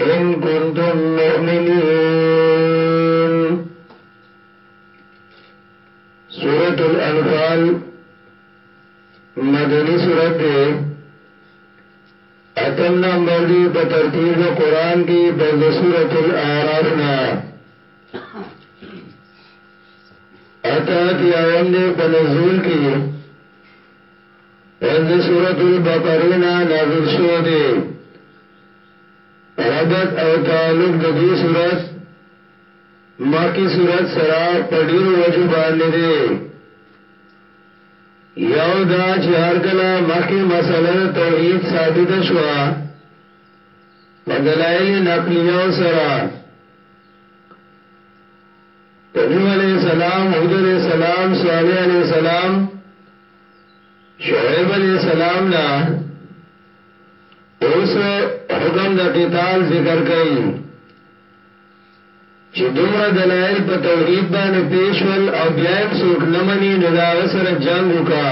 ان کنتم مؤمنین سورة الانفال مدنی سورت دے اتم نمبر دی په ترتیب د قران کې پر د سورۃ الاعراف نه اته تیاوم دی په نزول کې پس د سورۃ البقره نه نازل شوه دی عدد او تعلق د دې صورت مخکې صورت سره په ډیرو وجو باندې دی یو دا چې هر کله مخکې مسله د توحید ثابت شو په دلایل نقلیه سره نوح علیہ السلام حود علیہ السلام صالح علیہ السلام شعیب علیہ السلام لا اوس حکم د قتال ذکر کړي چې دومره دلایل په توحید باندې پیشول او بیا هم څوک نه مني نو دا سره جنگ وکا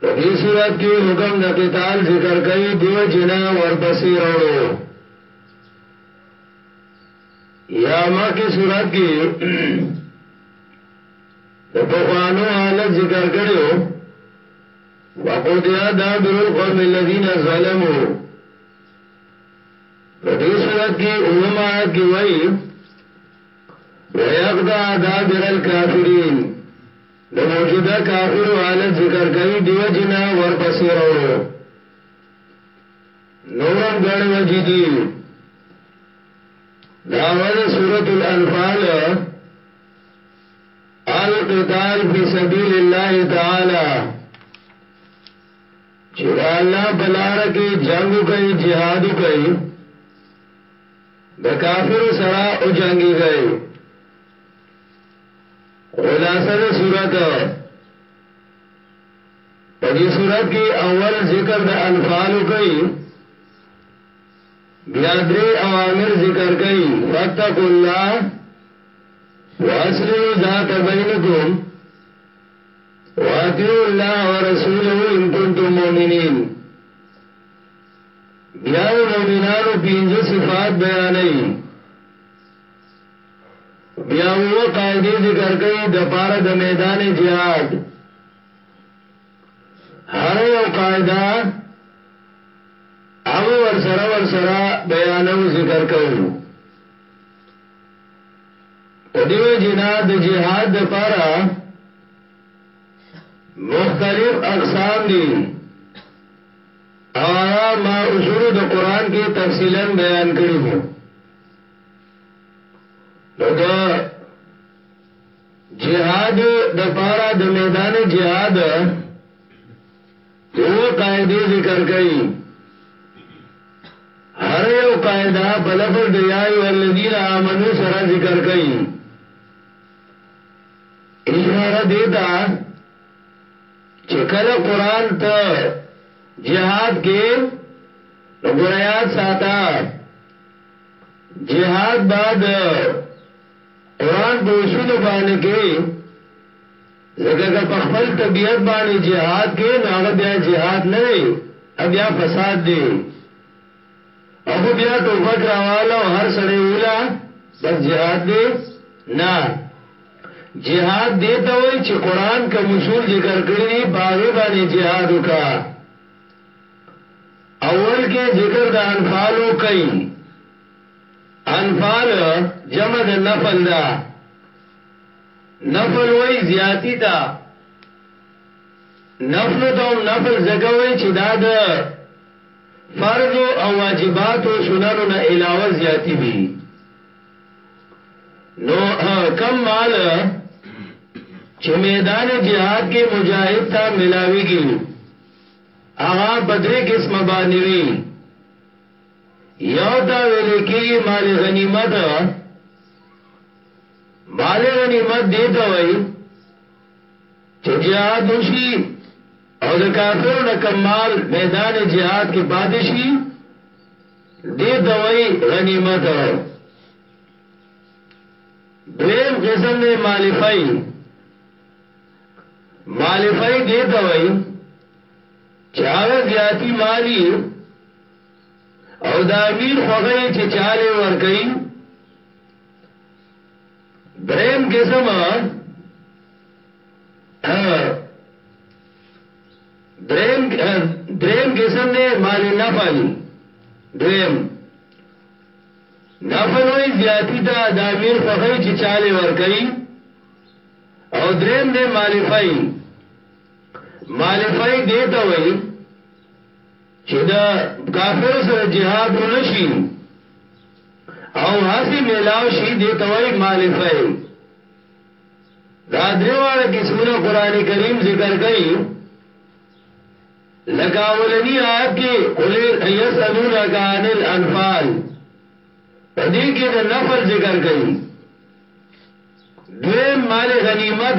په دې صورت کې حکم د قتال ذکر کوي دیو جنا ورپسې وروړو یا مکه صورت کې په خوانو حالت ذکر کړو وقضي دابر القوم الذين ظلموا په دې صورت کې اوم آیات کې وایي ويقضى دابر الكافرين د موجوده کافر حالت ذکر کوي دیو جنا ورپسې راوړو نورم غړې وجې دي داوود سورۃ الانفال القتال فی سبیل الله تعالی چې دا الله بلار کې جنگ کوي jihad کوي د کافر سره او جنگي گئے خلاصه د صورت په دې صورت کې اول ذکر د انفال کوي بیا درې اوامر ذکر کوي فتق الله واصلوا ذات بینکم واتیو الله ورسوله ان کنتم مؤمنین بیا مومنانو پینځه صفات بیانې بیا و قاعده ذکر کوي د پاره د میدان جهاد هر یو قاعده هغه ور سره ور سره بیانو ذکر کوو په دې وجنا د جهاد د پاره مختلف اقسام دي اوایا ما اصول د قران کې تفصیلا بیان کړی دي نو د جهاد د پاره د میدان جهاد دې قاعدې ذکر کوي هر یو قاعده په لفظ د یا ایو الذین آمنو سره ذکر کوي اشاره دیتا چې کله قران ته جهاد کې وګړیات ساته جهاد بعد قران په اصول باندې کې ځکه که په خپل طبیعت باندې جهاد کې نو هغه بیا جهاد نه دی بیا فساد دی او خو بیا ټوپک راواله او هر سړی ولا بس جهاد دی نه جهاد دی ته وای چې قران کوم اصول ذکر کړی دی باغی باندې جهاد وکا اول کې ذکر د انفال او کوي انفال جمع د نفل ده نفل وای زیاتی تا نفل تا هم نفل زکه وای چې دا د فرض او واجبات او سنن نه علاوه زیاتی وی نو کم مال چې میدان جهاد کې مجاهد ته ملاويږي هغه بدري قسم باندې وی یو تا ویل کېږي مال غنیمت مال غنیمت دیتا وای چې جهاد وشي او د کافرو نه کمال میدان جهاد کې پاتې شي دې دوی غنیمت دویم قسم دې مالفای مالفای دې دوی چې هغه زیاتی مالی او د امیر خوغی چې چاله ور کوي دریم قسم دریم دریم قسم دی مال نفل دریم نفل وی زیاتی دا د امیر خوخی چې چاله ور کوي او دریم دی مالفای مالفای دیتا وی چې د کافر سره جهاد ونشي او هسې ملاو شي دې توای مالفای دا دریواړه قسمونه قران کریم ذکر کوي لکه اولنی آیت کې قل یسالونک عن الانفال پدې کې د نفل ذکر کوي دوی مال غنیمت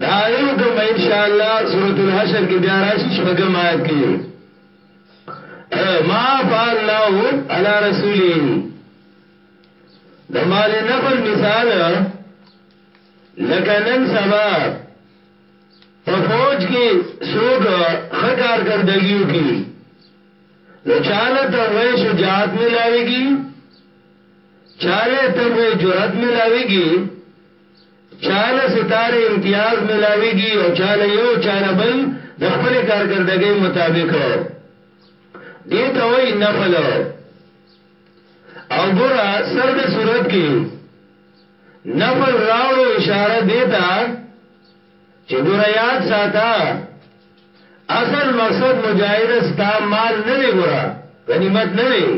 دا علم کوم به ان شاء الله سورۃ الحشر کې بیا راشي شپږم آیت کې ما فعلناه علی رسوله د مال نفل مثال لکه نن سبا په فوج کې څوک خکار کردګیو کې نو چاله ته وې شجاعت ملاويږي چاله ته وې جرأت ملاويږي چاله ستاره امتیاز ملاویږي او چاله یو چاله بل د خپل کارکردګۍ مطابق دې ته وایي نفل او ګره سر د صورت کې نفل راوړو اشاره دیتا چې ګره یاد ساته اصل مقصد مجاهد ستا مال نه دی ګره غنیمت نه دی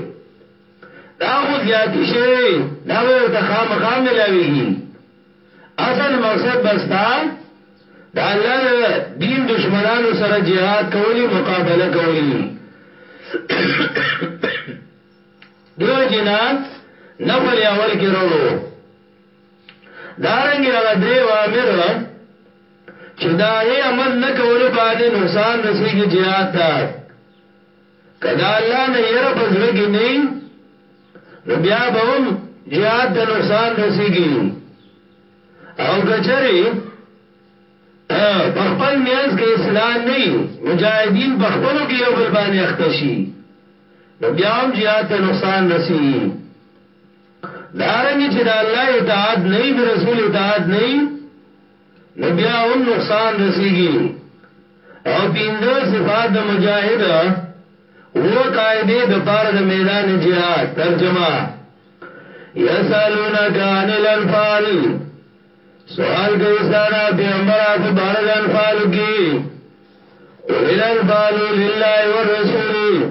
دا خو زیاتی شوی دا ور ته خامخا ملاویږي اصل مقصد بستا دا الله دین دشمنانو سره jihad کولی مقابله کولی دیو جنا نفل اول کې وروړو دارنګ هغه درې وامر چې دا هي عمل نه کولو باندې نقصان رسیږي jihad ته که د الله نه یره په زړه کې نه نو بیا به هم جهاد ته نقصان رسیږي او کچري په خپل میانس کې اصلاح نه مجاهدین په خپلو کې یو بل باندې اخته شي نو بیا هم جهاد ته نقصان رسیږي دارنګ چې د الله اطاعت نه د رسول اطاعت نه نو بیا هم نقصان رسیږي او پینځه صفات د مجاهد وو قاعده د پاره د میدان جهاد ترجمه یسالونک عن الانفال سوال کوي ستانه پیغمبر په بار د انفال کې ولل انفال لله والرسول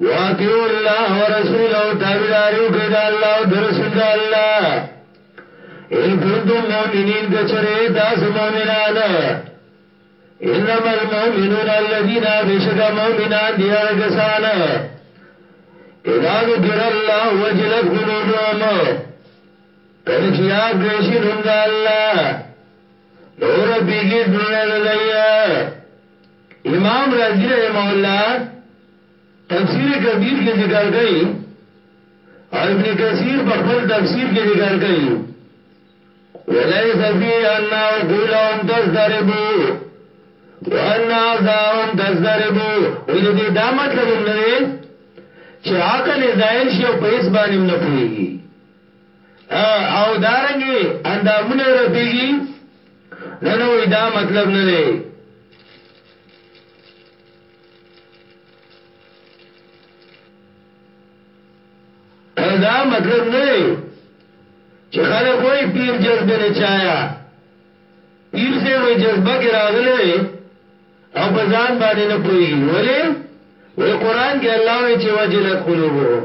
واطیعوا الله ورسوله تابعداري وکړئ د الله او د رسول د الله ان کنتم مؤمنین کچره تاسو مؤمنان انما المؤمنون الذين بشک مؤمنان دي هغه کسان اذا ذکر الله وجلت قلوبهم کله چې یاد کړی نوم د الله نور بیګی دنیا دلیا امام رازی رحمه الله تفسیر کبیر کې ذکر کړي او ابن کثیر په خپل تفسیر کې ذکر کړي وليس في ان قولهم تضربوا وان اعضاهم تضربوا ولې دې دا مطلب نه چې عقل زائل شي او په اس باندې نه پويږي او دارنګي اندامونه رپیږي نه نه وای دا مطلب نه دی دا مطلب نه دی چې خلک وای پیر جذبه نه چایا پیر سے وای جذبه کې راغله او په ځان باندې نه پويږي ولی وی قران کې الله وی چې وجلت قلوبهم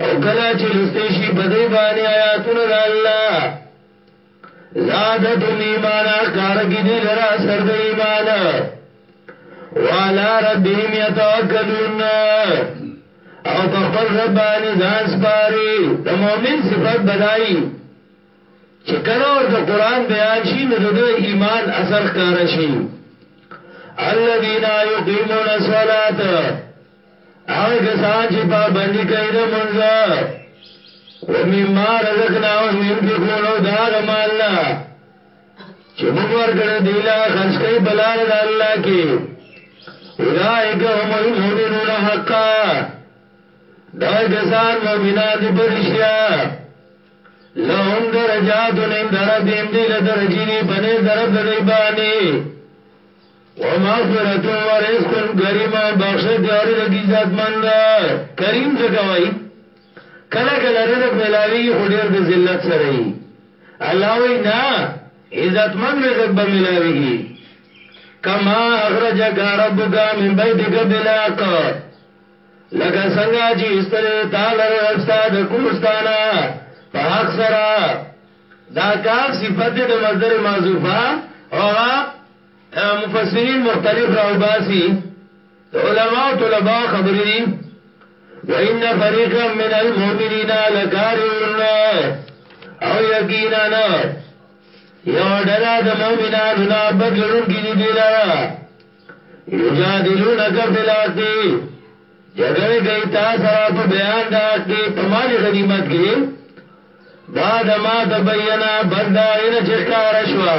او کلا چې لسته شي په دې باندې آیاتونه د الله زادتم ایمان اخکار کی دی لرا سر د ایمان والا ربهم یتوکلون او په خپل رب باندې ځان سپاري د مؤمن صفات بدای چې کله ورته قران بیان شي نو د ایمان اثر کار شي الذين يقيمون الصلاه هغه کسان چې پابندي کوي د منځه ومما رزقناهم ينفقون او دا غمالنا چې موږ ورکړې دی لا خرج کوي بلار د الله کې اولائک هم المؤمنون حقا دا کسان مؤمنان دي پرشتیا لهم درجات عند ربهم دی له درجې دی بنه درب د دی باندې ومغفرت ورزق کریمه بخشش دی او رزق عزت مند کریم ځکه وای کله کله رزق ملاوی خو ډیر د ذلت سره ای الله وای نه عزت مند رزق به ملاویږي کما اخرجک ربک من بیتک بلاق لکه څنګه چې استری تعالی رستا د کوستانا په حق سره دا کاف صفت د مصدر معذوفه او مفسرین مختلف راو باسی علماء و طلباء خبری دی و ان فریقا من المؤمنین لکارون او یقینا یو ډلا د مؤمنانو نه بدلون کی دی لرا یجادلون کفل حقی جګړه کوي تاسو را په بیان دا کې په مال غنیمت کې بعد ما تبینا بندا ان چکار شوا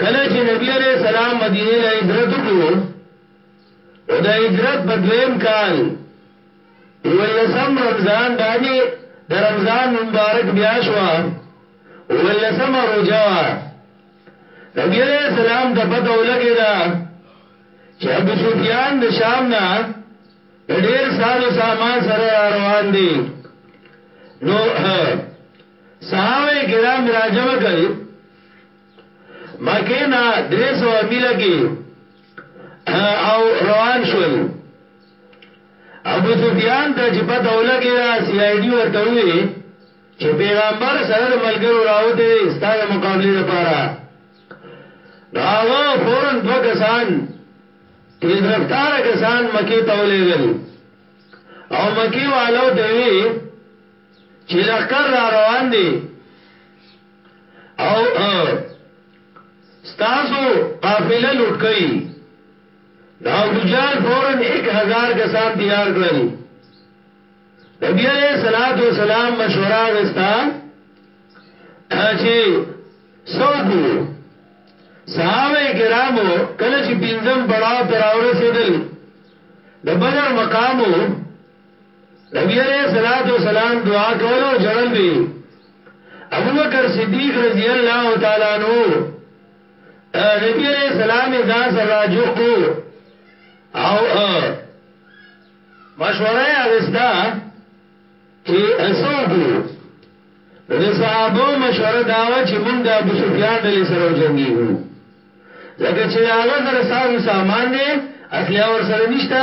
کله چې نبی علیہ السلام مدینه له هجرت وکړو او د هجرت په دویم کال ولسم رمضان باندې د رمضان مبارک بیا شو ولسم روزه وا نبی علیہ السلام د پته ولګی دا چې ابو سفیان د شام نه ډېر ساز او سامان سره روان دي نو صحابه کرام راجم کړي مکه نه درې سو میله کې او روان شول ابو سفیان ته چې پته ولګی دا سی آی ډی ورته وی چې پیغمبر سره د ملګرو راوته دي ستاسو مقابله لپاره راغه فورن دو کسان تیز رفتار کسان مکی ته ولېګل او مکی والو ته وی چې لخر را روان دی او ستاسو قافله لوټ کړي دا ابو جال فورن 1000 کسان تیار کړل نبی علیہ الصلات والسلام مشورہ غستا چې سوکو صحابه کرامو کله چې بنزم بڑاو تراور سیدل د بدر مقامو نبی علیہ الصلوۃ والسلام دعا کولو جړل به ابو بکر صدیق رضی اللہ تعالی عنہ نبی علیہ السلام دا سزا جو کو او مشوره اغستا چې اسو کو د صحابه مشوره داوا چې موږ د ابو سفیان ډلې سره جنگیږو ځکه چې هغه سره ساو سامان دی اصلي اور سره نشته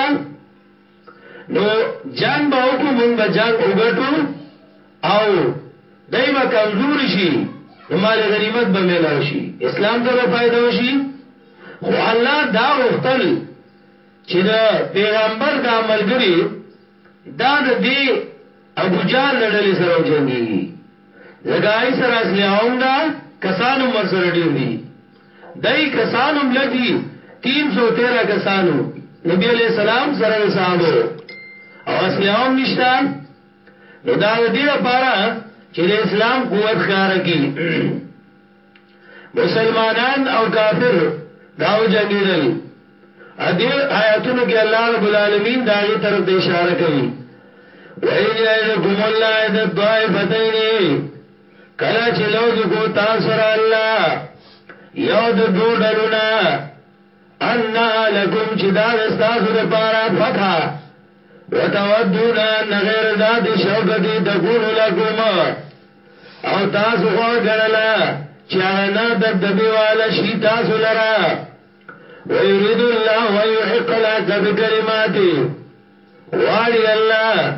نو جنګ به وکړو مونږ به جنګ وګټو او دای به کمزور شي نو مال غنیمت به ملاو شي اسلام ته به فائدہ وشي خو الله دا وختل چې د پیغمبر د عملګری دا د دې ابو جهل لړلې سره جنگي زګای سره اسلحه هم دا کسانو مر سره ډیر دي دای کسان هم لږ دي تین سو تیرا کسانو نبی علیه السلام سره د صحابو او اسلحه هم نشته نو دا د دې لپاره چې د اسلام قوت ښکار کی مسلمانان او کافر داو جنگیدل ادي آیاتونو کې الله رب العالمین دا غي طرف د اشاره کوي وَإِذْ يَعِدُكُمُ اللَّهُ إِحْدَى الطَّائِفَتَيْنِ کله چې لوز کو تاسو را الله یو د دو ډلونه ان لکم چې دا تاسو د پاره فتح وتودون ان غیر ذات شوکت تكون لكم او تاسو خو غنلا چې هغه نه د دبي والا شي تاسو لرا ويريد الله ويحق لك بكلماته واري الله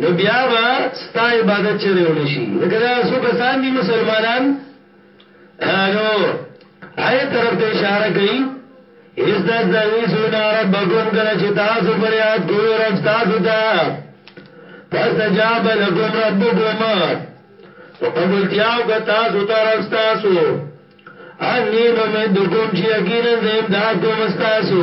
نو بیا به ستا عبادت چېرې ونه شي؟ ځکه دغه څو کسان دي مسلمانان نو هغې طرف ته اشاره کوي اذ تستغیثون ربکم کله چې تاسو فریاد کوئ رب تاسو ته فاستجاب لکم ربکم نو قبولتیا وکړه تاسو ته رب تاسو انی ممدکم چې یقینا زه امداد کوم تاسو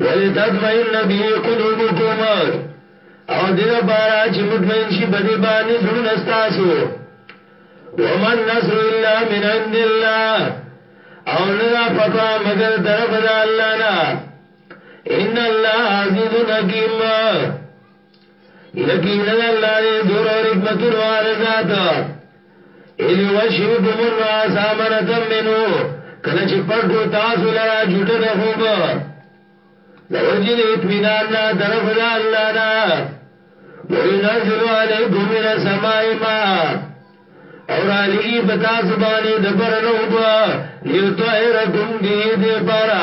ولتطمئن به قلوبکم او دې لپاره چې مطمئن شي په دې باندې زړونه تاسو ومن نصر الا من عند الله او نه دا فتوا مگر طرف د الله نه ان الله عزیز حکیم یقینا الله دې زور او حکمتونو والے ذات اذ یوشیکم الناس امنه منو کله چې پټ کو تاسو لرا جوټه د خوب د وجل اطمینان نه طرف د الله نه وینزل علیکم من السماء ماء اور علیگی پتا سبانی دبرنو با لیو طائرکم دیئے دے پارا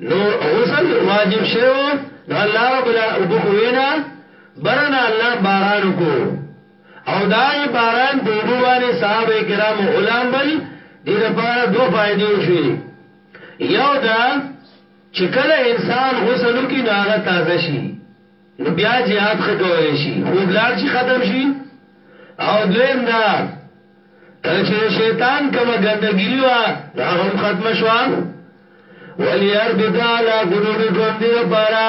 نو غسل واجب شوی نو الله رب العالمین وبو خو وینا برنا الله باران کو او دا باران په وبو باندې صحابه کرام علماء بل دې لپاره دوه فائدې وشوي یو دا چې کله انسان غسل وکړي نو هغه تازه شي نو بیا jihad خکول شي خوب لار شي ختم شي او دویم دا کله چې د شیطان کومه ګندګیری وه دا هم ختم شوه ولیربط علی قلوبکم دې لپاره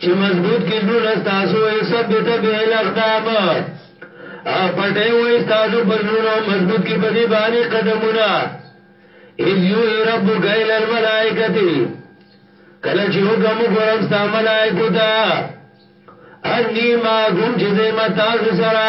چې مضبوط کې زړونه ستاسو یې ثبت به الاقدام او پټه وې ستاسو پر زړونو مضبوط کې په دې باندې قدمونه اذ یو ربک الی الملائکه کله چې حکم کوم ستا ملائکه ته انی ما کوم چې زما تاسو سره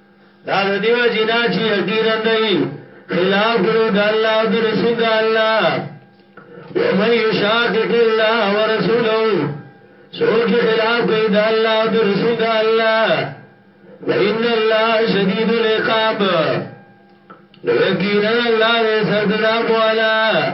دا د دیو جنا چې یقینا دی خلاف کړو د الله او د رسول د الله ومن یشاقق الله ورسوله سوچ خلاف کوي د الله او د رسول د الله وان الله شدید العقاب نو یقینا الله دې سخت عذاب والا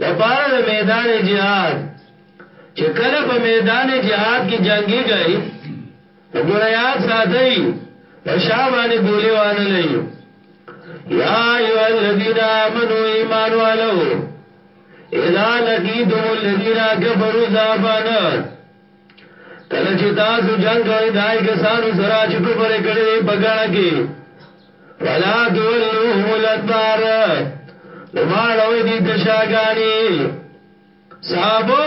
د پاره د میدان جهاد چې کله په میدان جهاد کې جنگي گئی وګوره یاد ساتي په شابانه ګولې وانه لې یا ایو الذین آمنو ایمان والو اذا لقیتم الذین کفروا ذابانا کله چې تاسو جنگ کوئ دای کسانو سره چې کفر کړی په ګڼه کې فلا تولوهم الادبار نو ماړوي دي د شاګانی صحابو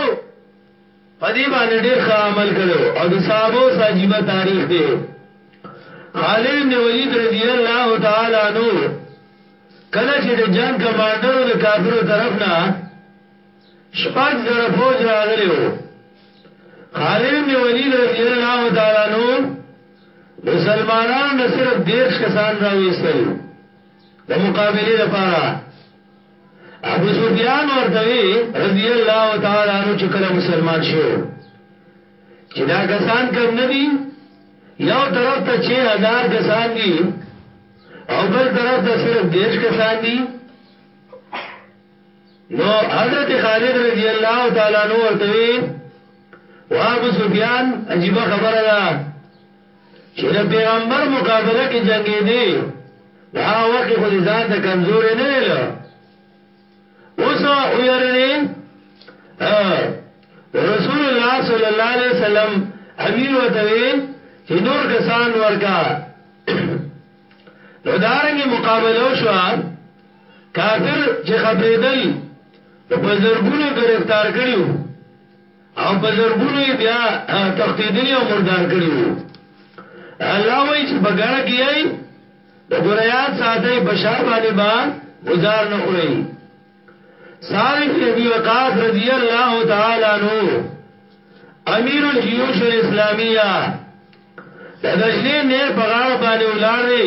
پدی باندې ډیر ښه عمل کړو او د صحابو ساجيبه تاریخ دی خالد بن ولید رضی الله تعالی عنہ کله چې د جنگ کمانډرو د کافرو طرف نه شپږ زره فوج راغلی وو خالد ابن ولید رضی الله تعالی عنہ مسلمانانو نه صرف 10 کسان راوېستل د مقابله لپاره ابو سفیان ورته رضی الله تعالی عنہ چې کله مسلمان شو چې دا کسان کم نه دي یو طرف ته 6000 کسان دي او بل طرف ته صرف 10 کسان دي نو حضرت خالد رضی الله تعالی عنہ ورته وی وا ابو سفیان عجیب خبره ده چې د پیغمبر مقابله کې جنگې دي دا وخت خو دې ځان ته کمزور نه ویل اوس او یارنه رسول الله صلی الله علیه وسلم امیر وته وی چې نور کسان ورکا نو دارنګ مقابله شو کافر چې خپېدل نو په زرګونو گرفتار کړي وو او په زرګونو یې بیا تښتېدلي او مردار کړي وو الله وایي چې په ګڼه کې یې د ګریات ساتي په شا باندې با گزار نه خوري سعد بن ابي وقاص رضی الله تعالی عنہ امیر الجيوش الاسلامیه د دجلې نه په غاړه باندې ولارې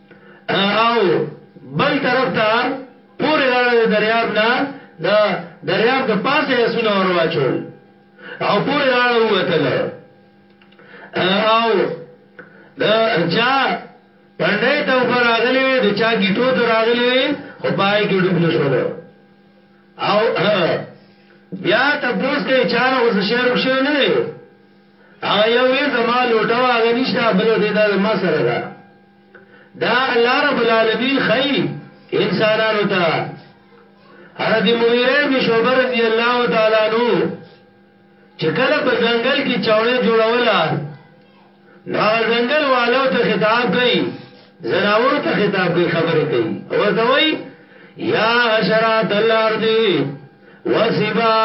او بل طرف ته پورې غاړه د دریاب نه د دریاب د پاسه یا سونه ور واچول او پورې غاړه وتل او د چا پندای ته اوپر راغلی وي د چا گیټو ته راغلی وي خو پای کې ډوب نشول او بیا تپوس کوي چانه غوس شعر وکښو نه دی هغه یو یې زما لوټه واغ نشته بل دې دا ما سره ده دا الله رب العالمین خی انسانانو ته حضرت مغیره ابن شعبه رضی الله تعالی عنہ چې کله په ځنګل کې چاوړې جوړولا نو ځنګل والو ته خطاب کوي زناور ته خطاب کوي خبرې کوي ورته وای یا حشرات الارض وسبا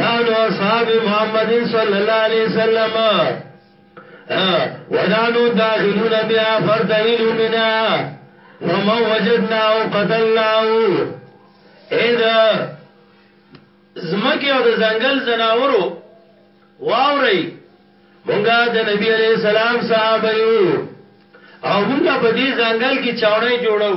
نحن اصحاب محمد صلی الله علیه وسلم ونانو داخلون بها فرتهل منا فمن وجدناه قتلناه اې د زمکه او د ځنګل زناورو واوري مونږه د نبی علی السلام صحابه یو او مونږه په دې ځنګل کې چاونې جوړو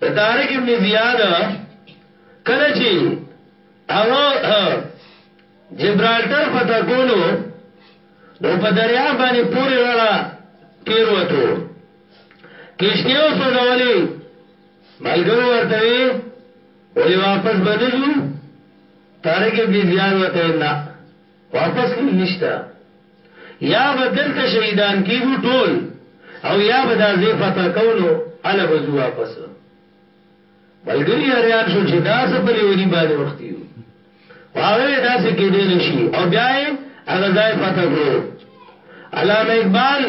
د طارق ابن زیاد کله چې هغه جبرالټر فتح کولو نو په دریاب باندې پورې راړه تیر وته کشته او سوځولې ملګرو ورته وی ولی واپس باندې جو طارق ابن زیاد وته نه واپس کیل نشته یا به دلته شهیدان کیږو ټول او یا به دا زی فتح کو نو اله بزو واپس ملګری اریان شو چې دا څه په لیونی باندې وختیو واغه دا څه کې دی نشي او بیا یې هغه ځای فتح کړو علامه اقبال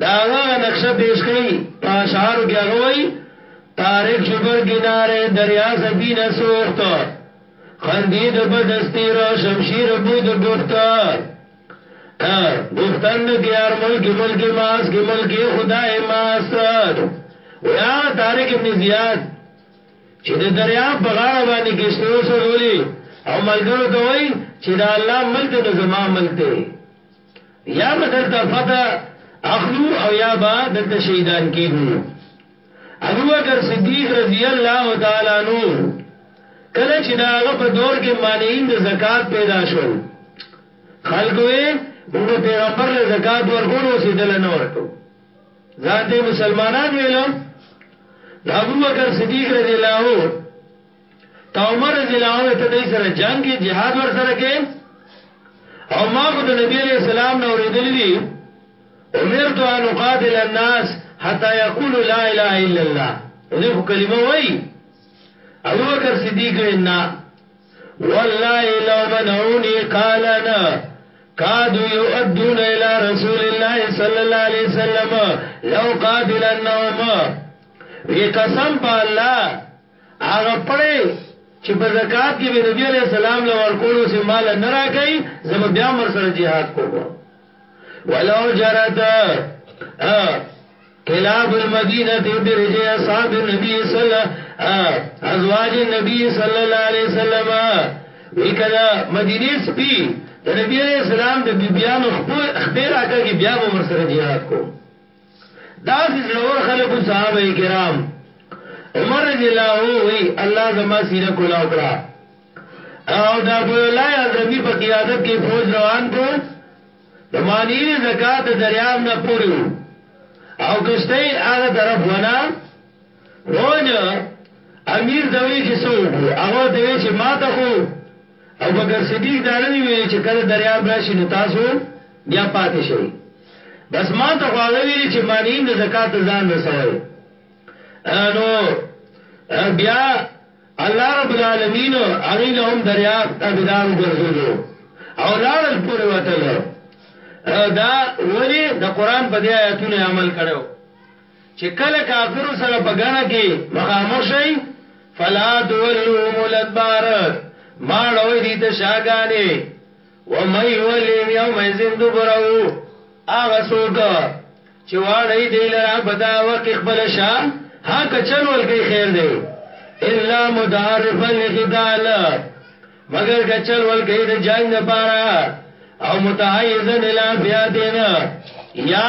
د هغه هغه نقشه پېش کوي، په اشعارو کې هغه وايي، طارق شو بر کناره دریا سفینه سوخت خندید په دستیر شمشیر بود گفت گفتند که هر ملک ملک ماست که ملک خدای ماست وی هغه طارق ابن زیاد چې د دریا په غاړه باندې کشته وسولي او ملګرو ته وایي چې دا الله ملک نه زما ملک دی یا به دلته فتح اخلو او یا به دلته شهیدان کیږو ابوبکر صدیق رضی الله تعالی عنہ کله چې داغه په دور کې مانعین د زکات پیدا شول خلکوې موږ پیغمبر له زکات ورکول او سیدل نه ورکو ځان ته مسلمانان ویلو ابوبکر صدیق رضی الله تا عمر رضی الله عنه ته دای سره جنگ کې jihad ور سره کې او ما خو د نبی علیہ السلام نو ردل دي امرت ان قاتل الناس حتا یقول لا اله الا الله دې خو کلمه وای ابو بکر صدیق وینا والله لو منعوني قال انا قادوا يؤدون الى رسول الله صلى الله عليه وسلم لو قاتلنهم وی قسم په الله هغه پړی چې په زکات کې به نبی علیه السلام له ورکولو سي مال نه راکړي زه به بیا مر سره جهاد کوم ولو جرت کلاب المدینه برجه اصحاب النبی صلی الله ازواج النبی صلی الله علیه وسلم وکړه مدینه سپی د نبی علیہ السلام د بیبیانو خپل خپل راکړي بیا به مر سره jihad کوم داسې زړور خلک وو صحابه کرام عمر رضی الله عنه وی الله زما سینه کلاو کړه او دا په لای حضرمی په قیادت کې فوج روان کو د مانیر زکات د دریاب نه پوری او کشته هغه طرف ونا فوج امیر دوی چې سو هغه دوی چې ماته خو ابوبکر صدیق دا نه دی ویلی چې کله دریاب راشي نو تاسو بیا پاتې شئ. بس ما ته خو هغه ویلي چې مانعین د زکات ته ځان رسوئ. نو بیا الله رب العالمین هغوی له هم دریاب تابعدار وګرځولو او لاړل پورې وتل. دا ولې د قرآن په دې آیاتونو یې عمل کړی و. چې کله کافرو سره په ګڼه کې مخامخ شئ، فلا تولوهم الادبار، مه اړوئ دوی ته شاګانې، ومن یولهم یومئذ دبره، هغه څوک چې واړوي دوی لره په دغه وخت کې خپله شا، هغه که چل ول کوي خیر دی، الا متحرفا لقتال، مګر که چل ول کوي د جنګ لپاره، او متحیزا الی فئة، یا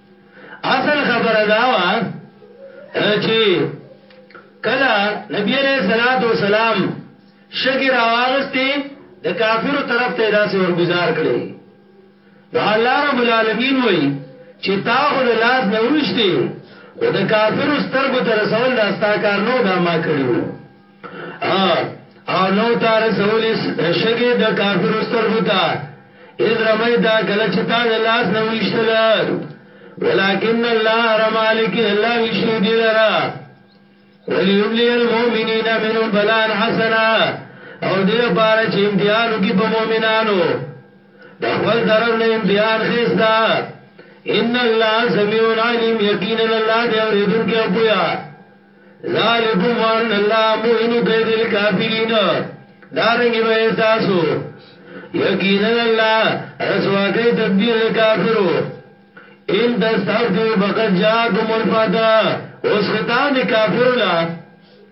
اصل خبره دا وا چې کله نبی عليه الصلاه والسلام شګي راوغستي د کافرو طرف ته داسې ورګزار کړي نو الله رب العالمین وایي چې تا خو د لاس نه ورشتي او د کافرو سترګو تر رسول دا ستا کار نو دا ما کړیو ها او نو تا رسولی شګې د کافرو سترګو ته اذ رمیتا کله چې تا د لاس نه ویشتل ولکن الله رمالک الله ویشو دی لرا وليبلي المؤمنين منهم بلان حسنا او دې لپاره چې امتحانو کې په مؤمنانو د خپل طرف نه امتحان خستا ان الله سميع عليم یقینا الله دې اوریدونکو او پوهه ذالکم وان الله مؤمن قید الكافرین دارنګ به تاسو یقینا الله رسوا کوي تدبیر کافرو ان تستفتو فقد جاءكم الفتح اوس خطاب کافر لا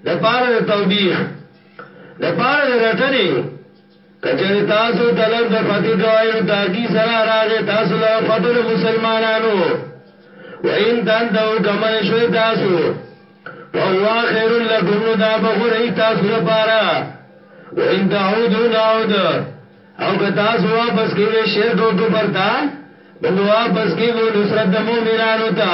د پاره د توبیخ د پاره د رټنی که چېرې تاسو طلب د فتح کوئ نو تاکي سره راغې تاسو لره فتح د مسلمانانو و ان تنتهو کمن شوي تاسو فهو خیر لکم نو دا بغره تاسو لپاره و ان تعودو نعود او که تاسو واپس کېږئ شرک او کفر ته موږ واپس کېږو نصرت د مؤمنانو ته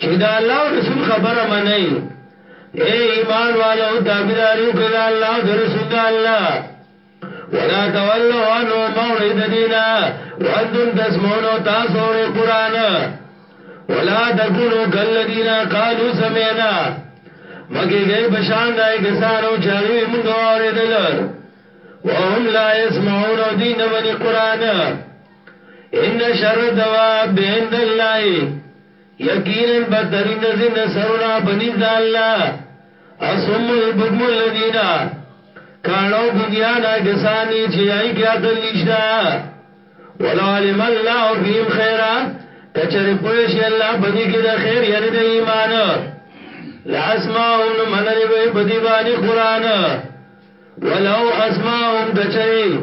چي د الله او رسول خبره منئ اي ايمان والو تابداري وکړئ د الله او د رسول د الله ولا تولوا عنه مولئ د دينا وانتم تسمعون تاسو له قران ولا تكونوا كالذين قالوا سمعنا مګي غي بشان دای کسانو چاوي موږ اوریدل وهم لا يسمعون دین وني قران ان شر دواب عند الله یقینا بدترین ذین سرنا بنی ذا الله اسم البکم الذین کانو بنیانا کسانی چی آئی کیا کل نشتا ولو علم اللہ فیم خیرہ کچر پوش اللہ بدی کی دا خیر یعنی دا ایمان لاسماهم نو منلی بی بدی بانی قرآن ولو اسمعهم کچری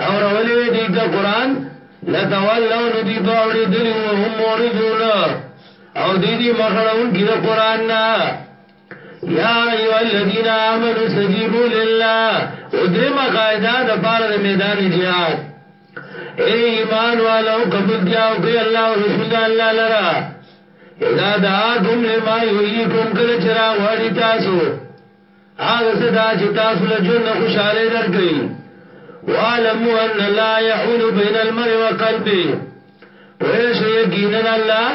او رولی وی دی تا قرآن لتولو ندی باوری دلی وهم موردون او دی دی مخڑون کی دا قرآن نا یا ایو الذین آمنوا سجیبو للہ او درم قائدہ دا پار دا میدان جہاد اے ایمان والو قبول دیاو کئی اللہ و رسول دا اللہ لرا اذا دعاکم لما یحییکم کل چرا غواری تاسو هغه څه دا چې تاسو له ژوند نه خوشاله درکړي وعلمو ان لا يحول بين المرء وقلبه ویش یقینا الله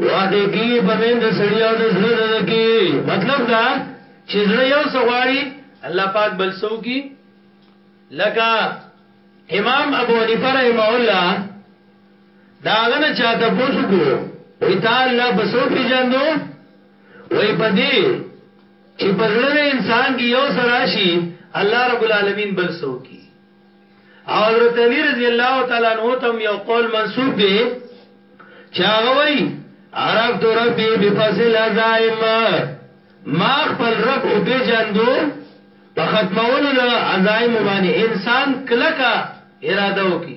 واقع کی په من د سړی او د زړه د کی مطلب دا چې زړه یو سغواړي الله پاک بل سو کی لکه امام ابو حنیفه رحم الله داغه نه چاته پوښتنه کوي وی تعالی بسو پیجندو وای پدی چې پزړه د انسان کې یو سراشي الله رب العالمین بل سو کی او حضرت علی رضی الله تعالی عنہ تم یو قول منسوب دی چاغوی عرفت ربی بفصل عزائم ما خپل رب او به جاندو په ختمولو د عزائم باندې انسان کلکا اراده وکي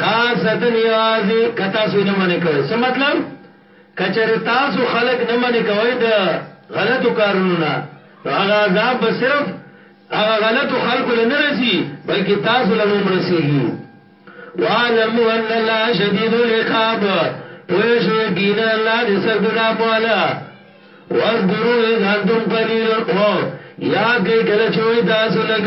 خاصتاً یوازې که تاسو یې نه منع کوئ. څه مطلب؟ که چېرې تاسو خلک نه منع کوئ د غلطو کارونو نه، نو هغه عذاب به صرف هغه غلطو خلکو له نه رسي، بلکې تاسو له به هم رسېږي. وَاعْلَمُوا أَنَّ اللَّهَ شَدِيدُ الْعِقَابِ پوه شئ یقینا الله دې سخت عذاب والا. وَاذْكُرُوا إِذْ أَنْتُمْ قَلِيلٌ او یاد کړئ کله چې وئ تاسو لږ.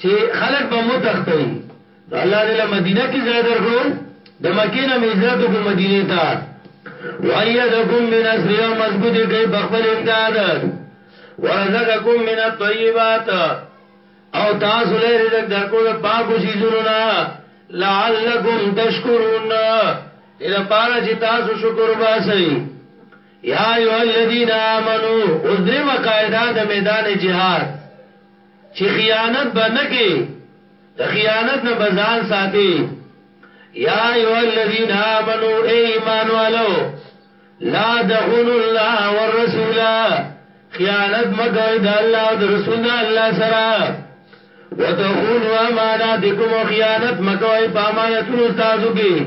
چي خلک به هم وتښتوي، نو الله دي له مدينه کي ځای درکړو، د مکې نه مي هجرت وکړو مدينې ته، وأيدکم بنصره او مضبوط يې کړي په خپل امداد، ورزقکم من الطيبات او تاسو له رزق درکړو د پاکو څيزونو نه، لعلکم تشکرون دې د پاره چي تاسو شکر وباسئ. يا أيها الذين آمنوا اوس دريمه قاعده د ميدان جهاد. چې خیانت به نه کې د خیانت نه بزان ساتي یا ایو الذین آمنو ای ایمان والو لا تخون الله والرسول خیانت مکوئ د الله او د رسول د الله سره وتخونوا اماناتکم خیانت مکوئ په امانتونو تاسو کې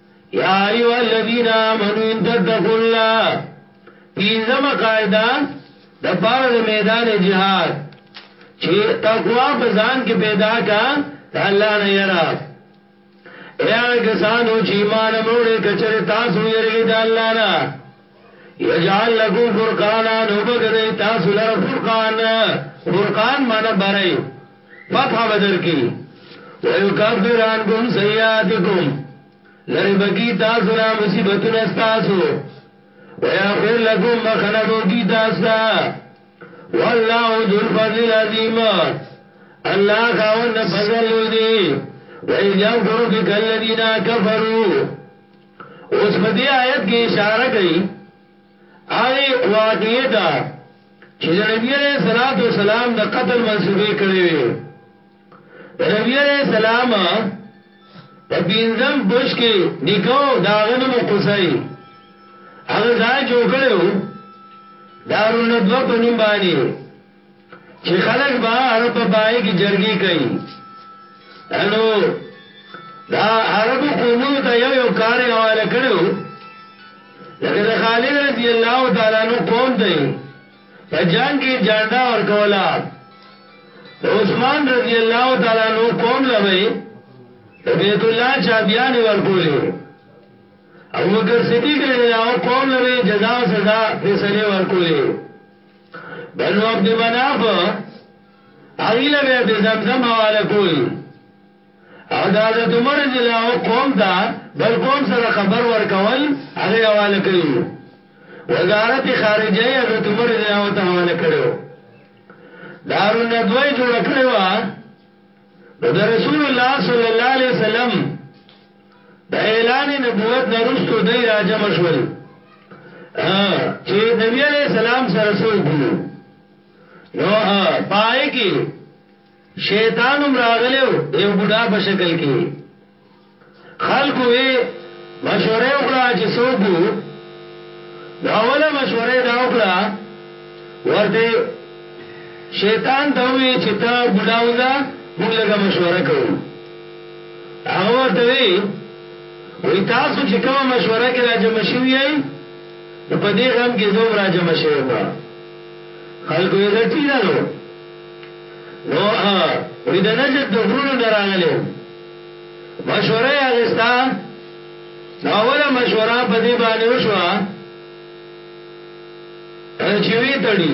یا ایو الذین آمنو ان تتقوا الله پینځم قاعده د پاره د میدان جهاد چې تقوا په ځان کې پیدا کا الله نه یرا ایا کسانو چې ایمان موړې کچره تاسو یریږي د الله نه یجعل لكم فرقانا نو بغیر تاسو لره فرقان فرقان معنی برای فتح بدر کی ویکفر عنکم سیئاتکم لری بکی تاسو نه مصیبتونه تاسو ویغفر لکم بخنه بو کی تاسو ته والله ذو الفضل العظیم الله خاوند فضل لوی دی وَإِذْ يَمْكُرُ بِكَ الَّذِينَ كَفَرُوا اوس په دې آیت کې اشاره کوي هغه واقعې ته چې د نبی علیہ الصلوۃ والسلام د قتل منسوبې کړې وي د نبی علیہ السلام په بینځم بش کې نکاو دا غنه مقصای هغه ځای جوړ کړو دارالندوه په نوم باندې چی خلق با عرب بائی کی جرگی کئی انو دا عرب قومونو تا یو یو کار حواله کړو لکه د خالد رضی الله تعالی نو قوم دی په جنگ کې جانډا ور کولا د عثمان رضی الله تعالی نو قوم لوي د بیت الله چابيان ور کولې ابو بکر صدیق رضی الله قوم لوي جزاء او سزا فیصله ور کولې بنو عبد مناف اغیله به د زمزم حواله کول او د حضرت عمر رضی الله عنه قوم ته بل قوم سره خبر ورکول هغه حواله کوي وزارت خارجه حضرت عمر رضی الله عنه ته حواله کړو دار الندوی جوړ کړو د رسول الله صلی الله علیه وسلم د اعلان نبوت نه رسو دی راجم شول چې نبی علیہ السلام سره سو کړو نو پای کې شیطان هم راغلو یو بډا په شکل کې خلکو وی مشوره وکړه چې سو کړو نو اوله مشوره دا وکړه ورته شیطان ته وی چې تا بډاوځه موږ له مشوره کوو هغه ورته وی وی تاسو چې کومه مشوره کې راجم شوی یی نو په دې غم کې زوم راجم شوی ما خلکو یې لټی نه نو نو وی د نجد د غرونو نه راغلی مشوره یې اغستا نو اوله مشوره په دې باندې وشوه چې وی تړي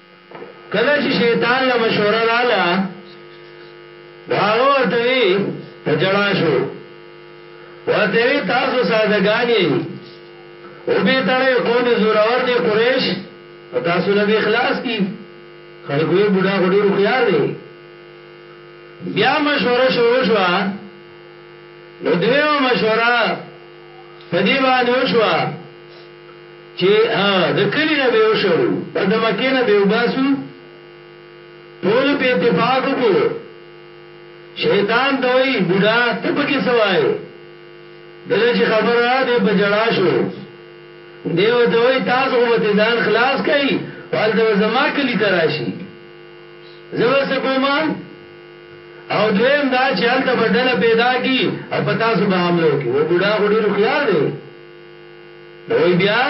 کله چې شیطان له مشوره رااله نو هغه ورته وی په جړا شو ورته وی تاسو سادهګان یې او به تړې قوم زورور دي قریش تاسو نه به اخلاص کی خلکو یې بډا غډي روخيار دي بیا مشوره شروع شو نو دیو مشوره په دی باندې وشوه چي د کلي نه به وشړو او د مکې نه به وباسو ټول په اتفاق وکړو شیطان ته وایي بوډا ته پکې څه وایې دله چې خبره دی په جړا شو دی ورته وایي تاسو خو به ځان خلاص کړئ هلته به زما کلي ته راشي زه به څه کوم او دویم دا چې هلته به ډله پیدا کړي او په تاسو به حمله وکړي و بوډا خو ډېر هوښیار دی نو وایي بیا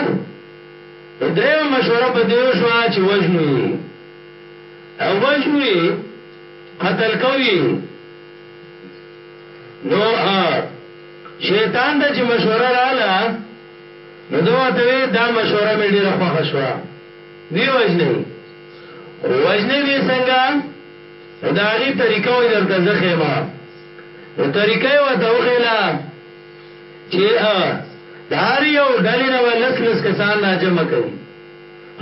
نو درېمه مشوره په دې وشوه چې وژنو یې او وژنو یې قتل کوو یې نو شیطان ته چې مشوره رااله نو دا ته دا مشوره مې ډیره خوښه شوه دی وژنې خو وژنې به څنګه دا غي طریقه وې درته ځخه ما نو طریقه وته وخیلا چې د هر یو ډلې نه به لس لس کسان را جمع کوي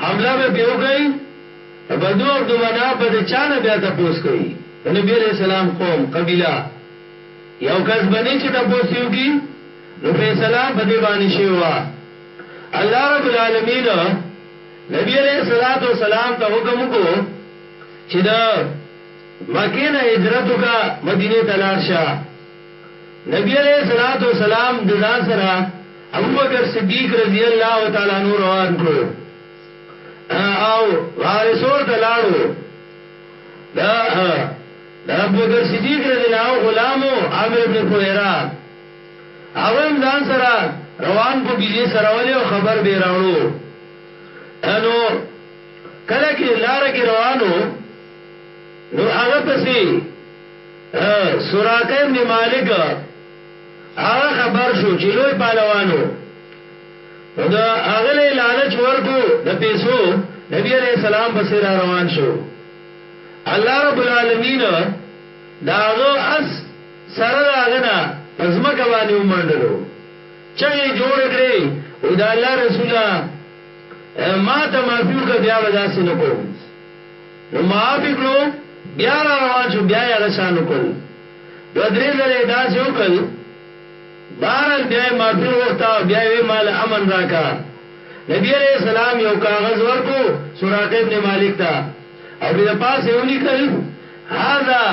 حمله به پې وکړي بنو عبد مناف به د چا نه بیا تپوس کوي د نبي علیه السلام قوم قبیله یو کس به نه چې تپوس یې وکړي نو فیصله په دې باندې شوې وه الله رب العالمین نبی علیہ الصلوۃ والسلام ته حکم وکړو چې د مکه نه هجرت وکړه مدینه ته لاړ شه نبی علیہ الصلوۃ والسلام د ځان سره ابوبکر صدیق رضی الله تعالی عنہ روان کړو او غار سور ته لاړو دا دا ابوبکر صدیق رضی الله عنه غلامو عامر ابن فویرا هغه هم ځان سره روان کو بيزي سره ولې او خبر به راوړو انو کله کې لار کې روانو نو هغه پسې سراقه ابن مالک هغه خبر شو چې لوی پهلوانو نو دا اغله لالچ ورکو د پیسو نبی علیہ السلام بس را روان شو الله رب العالمین داغه اس سره داغه نه پزما کوانی ومنډلو چغه جوړ کړي او دا الله رسوله ما ته معفو کا بیا ودا سينو کوم نو معاف یې کړو، بیا را روان شو، بیا یې هغه شان وکړل، دوه درې ځله یې داسې وکړل، بهرحال بیا یې معافي وغوښته او بیا یې وې ماله امن راکړه، نبي علیه السلام یو کاغذ ورکړو سراقه ابن مالک ته او بې د پاسه یې ولیکل، هذا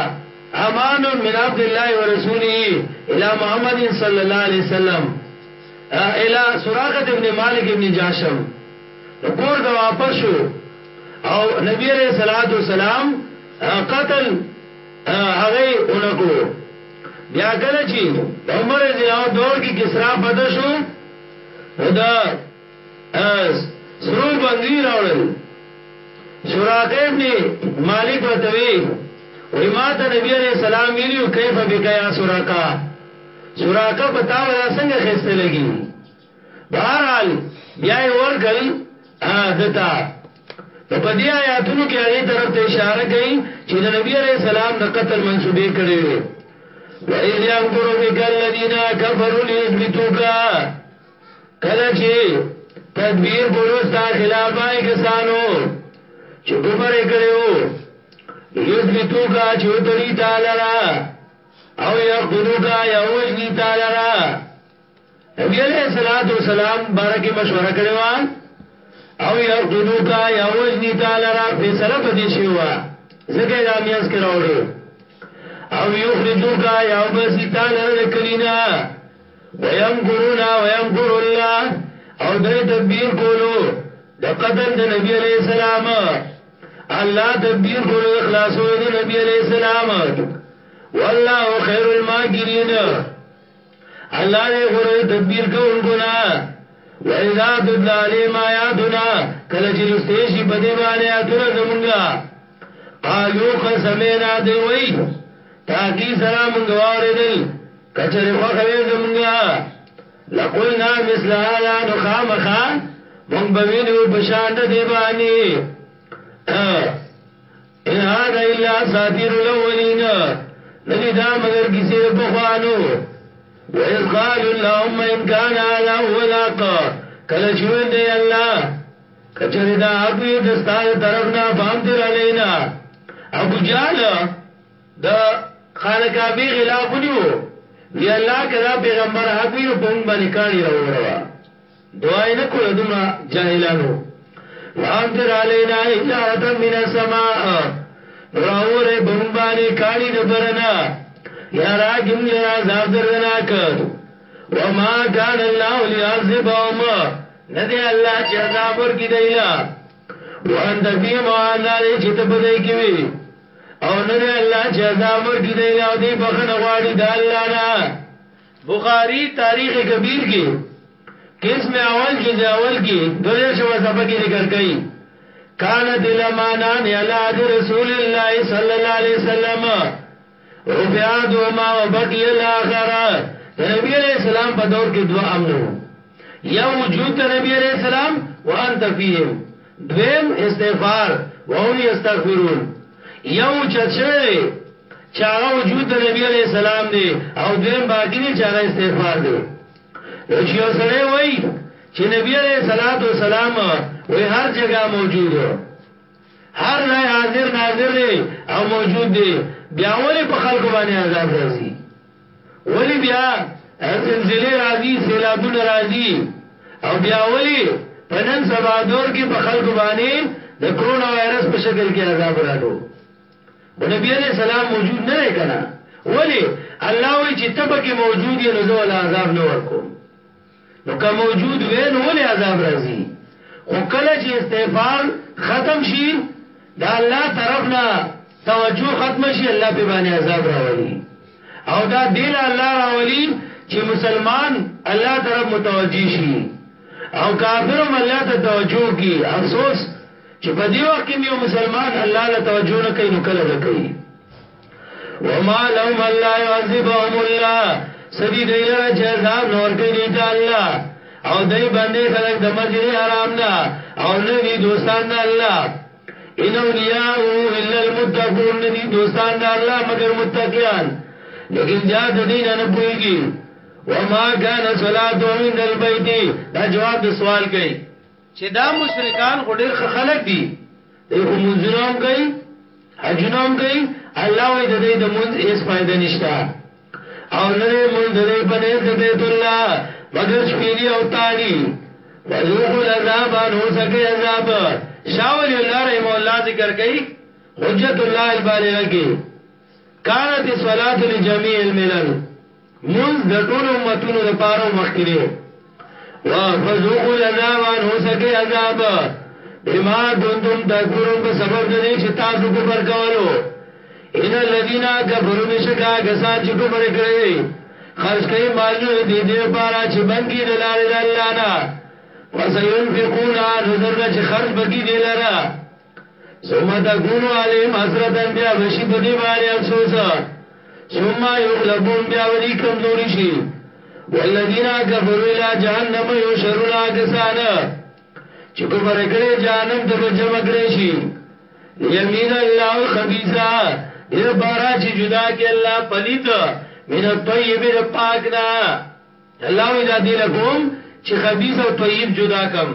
امان من عبدالله ورسوله الی محمد صلی الله علیه وسلم الی سراقة ابن مالک ابن جاشم. نو کور ته واپس شو او نبی علیہ الصلوۃ والسلام قتل هغه اونکړو بیا کله چې عمر رضی الله دور کې کسرا فاتح شو نو دا سرو بنگلی راوړل سراقه ابن مالک وتوی وی ما ته نبی علیہ السلام ویلو کیف بک یا سراقه سراقه پتا ودا څنګه خسته لګی بهرحال بیا یې ورکړل هغه ته نو په دې آیاتونو کې هغه طرف ته اشاره کوي چې د نبی عليه السلام د قتل منسوبې کړې وي و اذ ينظر بك الذين كفروا ليثبتوك کله چې تدبیر کولو ستا خلاف باندې کسانو چې کفر کړو یثبتو کا چوتری تعالی را او یقتلو کا یوجنی تعالی را نبی علیہ الصلوۃ والسلام بارکه مشوره کړې و او یقتلو کا یا وجنی تعالی را فیصله پدې شی و زکه دا میاس کراوړو او یخرجو کا یا وبسی تعالی را کلینا ویم ګرونا ویم ګور الله او دای تدبیر کولو د قتل د نبی علیہ السلام الله تدبیر کولو د خلاصو د نبی علیہ السلام والله خیر الماکرین الله دې غره د تدبیر کوونکو نه و اذا تدل علیم آیاتنا کله چې لسته شي په دی باندې آیاتونه زمونږه قالو قسمینا دی وای تاکي سره مونږ واردل کچره خو کوي زمونږه لقلنا مثل هذا نخامخا مونږ به ویلو په شان د دی باندې ان هذا الا اساطير الاولين ندی دا مگر کسی دا پخوانو و اذ قال اللهم ان كان هذا هو الحق کله شویل دی الله کچری دا حق وی دستار طرفنا فامتر علینا ابو جال دا خانکابی غلاف نیو وی الله کدا پیغمبر حق وی نو پونگ بانی کانی رو روا دعا یې نه کوله دومره جاهلانو فامطر علینا حجارة من السماء نو راوره په مونږ باندې کاڼي د بره نه یا راکې مونږ لره عذاب دردناک وما کان الله لیعذبهم نه دی الله چې عذاب ورکړي دی لا وانت فيهم اندار چې ته پدای کې وي او نه دی الله چې عذاب ورکړي دی لا او دی بخنه غواړي د الله نه بخاری تاریخ کبیر کې قسم اول جزء اول کې دو دیرش و صفحه کې ذکر کړي کانت الامانان علی عهد رسول الله صلی الله علیه وسلم رفعاد ما وبقي الاخر د نبی علیہ السلام په دور کې دوه امنو یو وجود د نبی علیہ السلام وانت فیهم دویم استغفار وهم یستغفرون یو چچره چې هغه وجود د نبی علیه السلام دی او دویم باقی دی چې هغه استغفار دی نو چې یو سړی وای چې نبی علیه الصلاۃ والسلام وی هر جگہ موجود هر ځای حاضر ناظر دی او موجود دی بیا ولی په خلکو باندې عذاب راځي ولی بیا زلزلې راځي سیلابونه راځي او بیا ولی په نن سبا دور کې په خلکو باندې د کرونا وایرس په شکل کې عذاب راغلو خو نبی علیہ السلام موجود نه دی کنه ولی الله وی چې ته پکې موجود یې نو زه ولا عذاب نه ورکوم نو که موجود وین ولې عذاب راځي خو کله چې استغفار ختم شي دا الله طرف نه توجه ختم شي الله په باندې عذاب راولي او دا دل الله راولي چې مسلمان الله طرف متوجي شي او کافرم الله ته توجه کی افسوس چې په دې وخت کې یو مسلمان الله له توجه نه کوي نو کله به کوي وما لهم الله يعذبهم الله سدي دی لره جزاب نور کوي دی ته الله او دای باندې خلک د مسجد حرام نه او نه دي دوستان د الله ان اولیاء الا المتقون نه دي دوستان د الله مگر متقیان لیکن جا د دین نه پويږي وما كان صلاتهم عند البيت دا جواب د سوال کوي چه دا مشرکان خو ډیر ښه خلک دي دی خو منځونه هم کوي حجونه هم کوي الله وای د دې د منځ هیڅ فائدہ نشته او نه دې منځ د دې په نس د بیت الله مگر شپېلي او تاړي فذوقوا العذاب نو سکه عذاب شاول الله رحم الله ذکر کوي حجت الله البالغه کې کانت الصلاة لجميع الملل لمونځ د ټولو امتونو لپاره مخکې دی و فذوقوا العذاب ان اوسکه عذاب بما كنتم تكفرون په سبب د دې چې تاسو کفر کولو ان الذين كفروا بشکا غسان چې کفر کړی خرج کوي مالونه دې دې لپاره چې بنګي د لارې د الله نه وسينفقون عن ذره چې خرج بګي دې لاره ثم تكون عليهم حسرتا بیا وشي په دې باندې افسوس ثم يغلبون بیا ودي کمزوري شي والذین کفروا الى جهنم يحشرون اكسان چې کوبر کړي جهنم ته به جمع کړي شي یمین الله الخبيثا دې بارا چې جدا کې الله پلیت من الطيب الپاکنا الله وی دا دې لکم چې خبيث او طيب جدا کم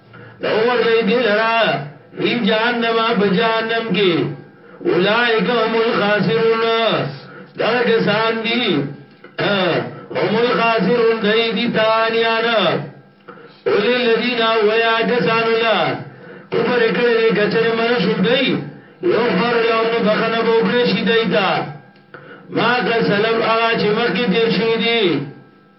نو ورځي دی لرا فی جهنم په جهنم کې اولائک هم الخاسرون دا کسان دي هم الخاسرون دای دي تاوانیان اول الذین ویا کسان لا کفر کړي دي کچر من شو دی یو فر لهم نو بخنه بوکړي شي دایتا ما قد سلف هغه چې مخکې تیر شوی دي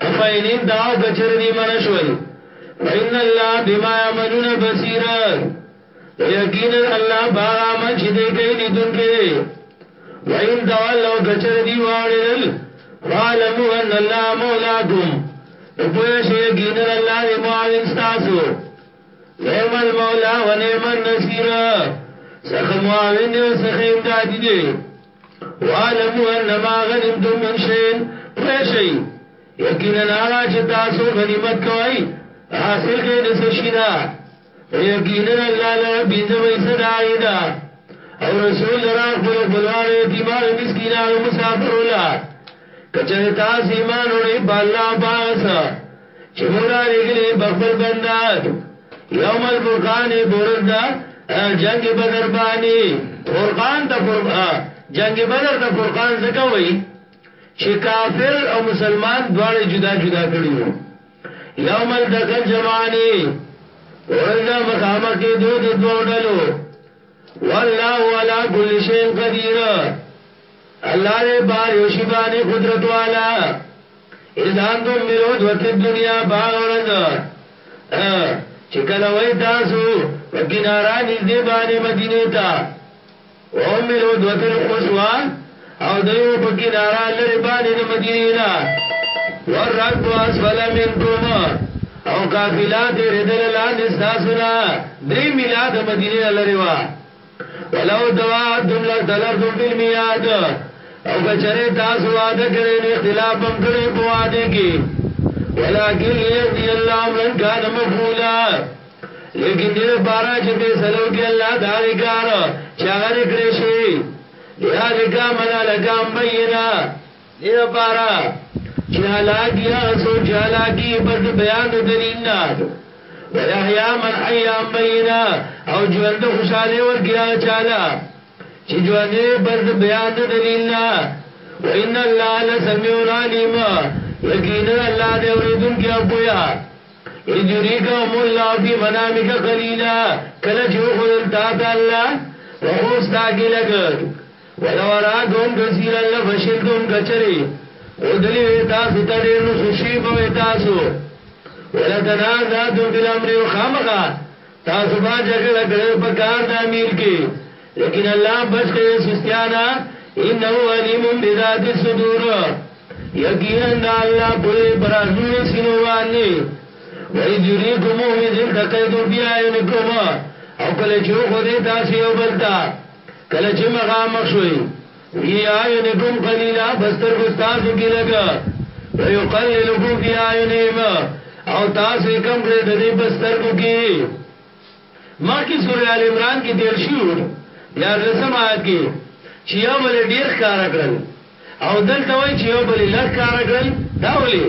فإن انتهوا که چېرې دوی منع شول فإن الله بما يعملون بصير یقینا الله باغ عمل چې دی کوي لیدونکی دی وإن تولوا که چېرې دوی واوړېدل فاعلموا أن الله مولاکم پوه شئ یقینا الله دې معاون ستاسو نعم المولا و نعم النصير سخه معاون او سخه امدادي دی وَاعْلَمُوا أَنَّمَا غَنِمْتُم مِّن شَيْءٍ پوه شئ یقینا هغه چې تاسو غنیمت کوئ حاصل کړئ د څه شي نه یقینا الله له پنځمه حصه د هغې ده او رسول لره خپلو خپلوانو یتیمانو مسکینانو مسافرو له که چېرې تاسو ایمان وړئ په الله او په هغه څه چې موږ را لګلې دي په خپل بندا یوم الفرقان بورز دا جنگ بدر باندې فرقان ته فرقان جنگ بدر ته فرقان زکه وای چې کافر او مسلمان دواړه جدا جدا کړی وو یوم التقل جمعانی ورځ دا مخامخ کې دوه د دوه ډلو والله علی کل شیء قدیر الله دې بار یو شی باندې قدرت والا اذا انتم بالعدوة الدنيا په هغه ورځ چې کله وای تاسو په کنارا نږدې باندې مدینه ته وهم بالعدوة القصوى او دیو په کنارا لري باندې د مدینې نه والرب اسفل منكم او قافلات ردل لاندې تاسو نه درې میلا د مدینې لري وا ولو دعاتم لختلفتم فی المیاد او کچره تاسو وعده کړی نو اختلاف هم کړی په وعده کې ولکن لیقضی الله امرا کان مفعولا لیکن دې لپاره چې به سلو کې الله دا کار چې هغه کړی شي لیا لکا ملا لکا بینه دې لپاره چې هلاکی هغه څوک چې هلاکی پس د بیان د دلیل نه ویحیا من ایام بینا او ژوند خوشاله ورګي هغه چاله چې ژوند یې پس د بیان د دلیل نه ان الله لسمیع علیم یقینا الله دې اوریدونکي او پویا اجریکا مولا فی منامک قلیلا کله چې خو دلته الله وخوستا کې لګ ولو اراکم کثیرا لفشلتم کچری خودلی وی تاسو ته ډیر نو خوشی به وی تاسو ولتنازعتم فی الامر خامخا تاسو با جګړه کړې په کار د امیر کې لیکن الله بچ کړي سستیانا انه علیم بذات الصدور یقینا د الله په پرازونو سینو باندې وای جوړی کومو می دل تکیدو بیا یې نکوما او کله چې خو دې تاسو یو بلتا کله چې مخامخ شوئ فی اعینکم قلیلا په سترګو ستاسو کې لږ ویقللکم فی اعینهم او تاسو یې کم کړئ د دوی په سترګو کې مخکې سورې آل عمران کې تېر شوي دیارلسم آیت کې چې یو بل یې ډېر ښکاره کړل او دلته وایي چې یو بل یې لږ ښکاره کړل دا ولې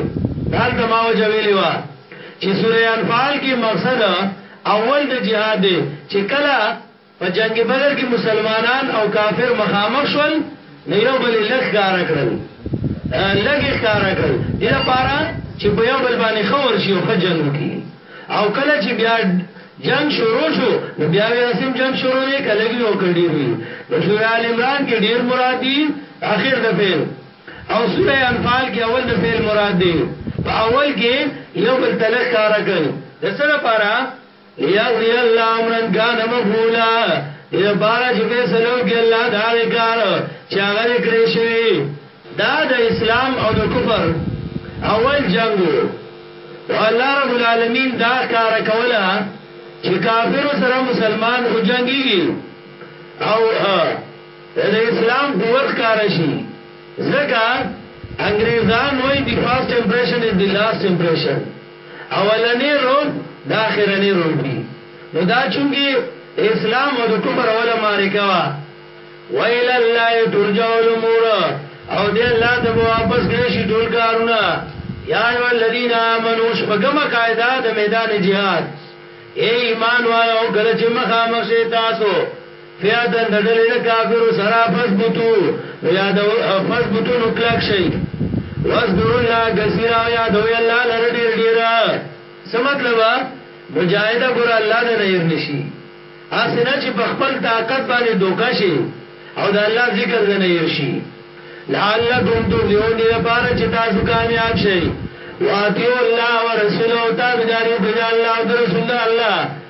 دالته ما وجه ویلې وه چې سورې انفال کې مقصد اول د جهاد دی چې کله په جنګ بدر کې مسلمانان او کافر مخامخ شول نو یو بل یې لږ ښکاره کړل، لږ یې ښکاره کړل دې لپاره چې په یو بل باندې ښه ورشي او ښه جنګ وکړي او کله چې بیا جنګ شروع شو نو بیا وي هسې هم جنګ شروع دی که لږ وي او که ډېر وي نو سوره آل عمران کې ډېر مراد دي اخر د فعل او سوره انفال کې اول د فعل مراد دی په اول کې یو بل ته لږ ښکاره کړل د څه لپاره لیقضی الله امرا کان مفعولا دې لپاره چې فیصله وکړي الله د هغه کار چې هغه دې کړی شوی دا د اسلام او د کفر اول جنګ وو نو الله رب العالمین دا ښکاره کوله چې کافرو سره مسلمان وجنګیږي او د اسلام قوت ښکاره شي ځکه انګریزان وایي دی فاست امپریشن از دی لاست امپریشن اولنې روح د اخرنې روح وي نو دا چونګې د اسلام او د کفر اوله معرکه وه ویل الله ترجع الامور او دې الله ته واپس کړی شي ټول کارونه یا ایو الذین آمنو شپږمه قاعده د میدان جهاد اے ایمان والو کله چې مخامخ شي تاسو فیاتن د ډلې د کافرو سره فثبتو نو یادو فثبتو نو کلک شي واذکر الله کثیر او یادو الله لره ډیر ډیر څه مطلب مجاهده ګور الله د نهر نشي اسنه چې په خپل طاقت باندې دوکه شي او د الله ذکر د نهر شي لعلکم تفلحون دې لپاره چې تاسو کامیاب شئ واتیو الله ورسوله او تابعداري د الله او رسول الله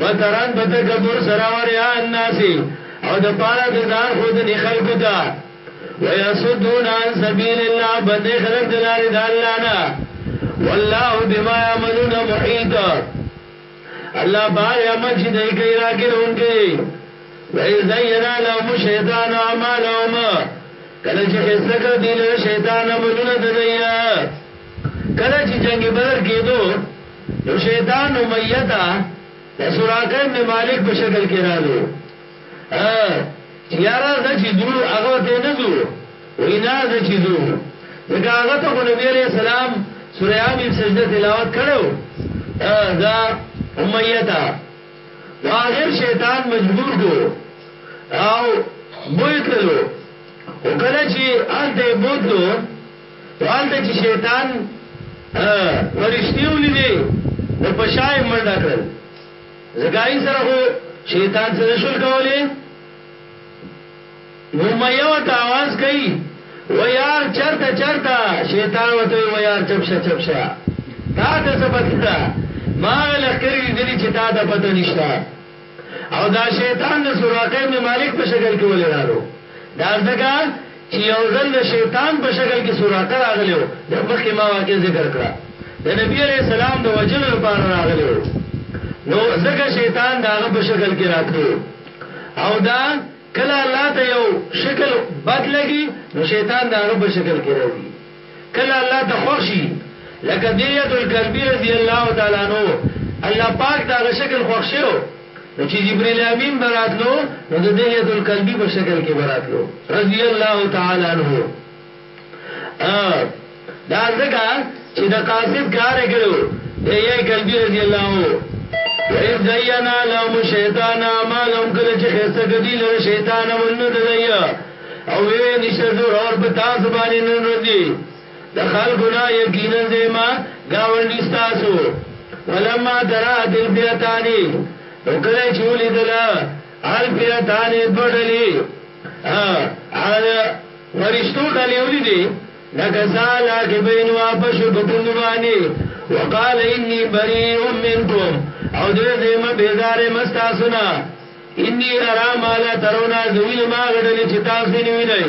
بدران په تکبر سره و ریا الناس او د پاره د ځان خودنی خلقو ته ويصدون عن سبيل الله بندې خلق د لارې د الله نه والله بما يعملون محيط الله بار عمل چې دای کوي راګر اونګي ويزينا لهم الشيطان اعمالهم کله چې خسته کړ دي له شیطان عملونه د دیا کله چې جنگ بدر کېدو د شیطان امیه ته د سراقه ابن مالک په شکل کې رالو چې یاره زه چې ځو هغه ته نه ځو وای نه زه چې ځو ځکه هغه ته خو نبی علیه السلام سوره حمیم سجده تلاوت کړو دا امیه ته نو آخر شیطان مجبور کو او بوتلو او کله چې آلته بوتلو خو هلته چې شیطان فرشتې ولیدې نو په شا یې منډه کړل ځکه هغوی سره خو شیطان څه نه شول کولی نو امیه ورته اواز کوي ویار چرته چرته شیطان ورته وایي ویار چپ شه چپ شه تا ته څه پته ده ما هغه لښکرې لیدلي چې تا ته پته نشته او دا شیطان د سراقه ابن مالک په شکل کې ولې رالو؟ دا ځکه چې یو ځل د شیطان په شکل کې سراقه راغلی و، دا مخکې ما واقعه ذکر کړه، د نبي علیه السلام د وژلو لپاره راغلی و، نو ځکه شیطان د هغه په شکل کې راتلو او دا کله الله ته یو شکل بد لګي، نو شیطان د هغه په شکل کې راځي. کله الله ته خوښ شي لکه دية الکربي رضي الله تعالی عنه الله پاک د هغه شکل خوښ شو نو چې جبريل امين براتلو نو د دية الکربي په شکل کې براتلو رضي الله تعالی عنه دا ځکه چې د قاصد کار کړو دية الکربي رضي الله وَإِذْ زَيَّنَا لَهُمُ الشَّيْطَانُ أَعْمَالَهُمْ کله چې خسته کدي لره شیطان عملونه دلایي او وی نشه ضرور په تاسو باندې نن ورځي د خلکو نه یقینا زما گاونډي تاسو فلما ترات الفیتانی نو کله چې ولیدل الفیتانی دوړلې ا فرشتو ډلې ولیدې نکسال کې بین واپس بتند باندې وقال انی بری منکم او دې زما بیزارې مستا سنا انی ارا ما لا ترون زه وینم هغه ډلې چې تاسو نه وینئ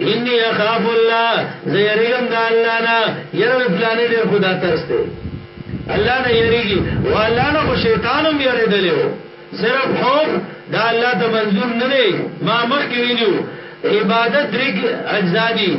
انی اخاف الله زه یریږم د الله نه یره د فلانې ډېر خو دا ترس دی الله نه یریږي او الله نه خو شیطان هم یریدلی و صرف خوف دا الله ته منظور نه دی ما مخکې ویلي عبادت درې اجزا دي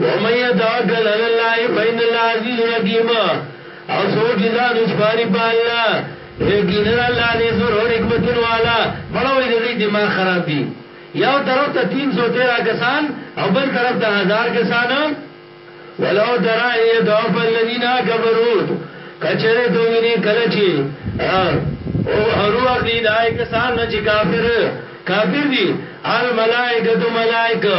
ومن يتوکل علی الله فإن الله عزیز حکیم او سوچ ځان وسپاری په الله یقینا الله دې زور او حکمتونو والا مړوي د دې دماغ خراب دي یو طرف ته 313 کسان او بل طرف ته هزار کسان ولو ترى يتوفى الذين كفروا کچره ته ویني کله چې او هرو اخلي دای کسان چې کافر کافر دي الملائکه ملائکه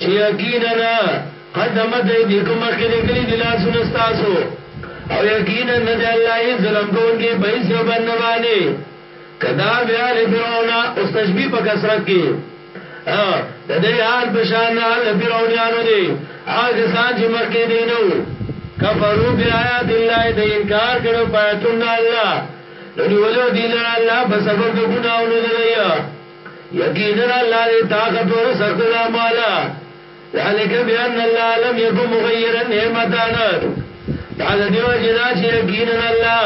چې یقینا قدمت ایدیکم مخکې لګلي دي لاسونه ستاسو او یقینا نه دی الله هیڅ ظلم کوونکی په هیڅ یو بنده باندې کدا بیا له فرعون اوس تشبیه په کثرت کې د دې حال په شان حال فرعونانو دی هغه ځان چې مخکې دی نو کفرو بیاات الله د انکار کړو پاتون الله نو ولو دی لرا الله په سبب د ګناونو دی یقینا الله دې طاقت ور سخت دا مالا ذالک بیان الله لم یکم مغیرا نعمتان دا د دیو جنا چې یقینا الله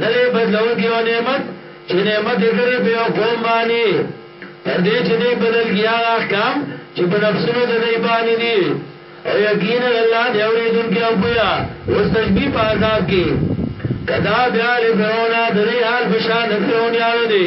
نه دې بدلون کې او نعمت چې نعمت یې کړې په یو قوم باندې تر دې چې دې بدل کیا احکام چې په نفسونو د دې باندې دي او یقینا الله دې اورېدونکي او بیا اوس تشبیه په عذاب کې کدا بیا له فرعون د دې حال بشان فرعون یاو دي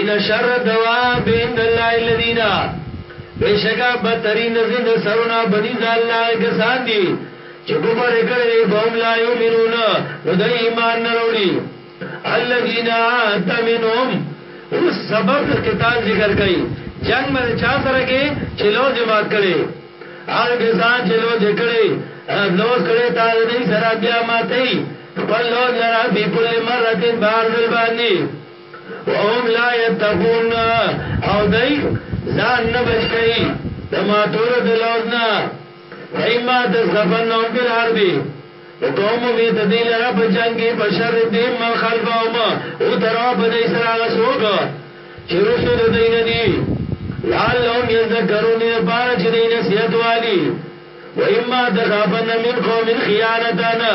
ان شر الدواب عند الله الذين بشکا بترین زند سرنا بنی زالنا کسان دی چې کفر کړی دی فهم لا یؤمنون نو د ایمان نه وروړي الذين تمنهم اوس سبب د قتال ذکر کړي جنگ باندې چا سره کې چې لو جماعت کړي هغه کسان چې لو جکړي لو کړي تا دې سره بیا ماتي خپل لو لرا په کل مرتين بار دل باندې وهم لا یتقون او دای ځان نه بچ کوي د ماتولو د لوز نه فإما تسلفنهم فی الحرب وکوم می تدیل را په جنگ کې بشر به من خلفهم او درو په دې سره هغه څوک چې رسو د دین دی لعلهم یذکرون لپاره چې دین نصیحت والی و اما تخافن من قوم خیانتنا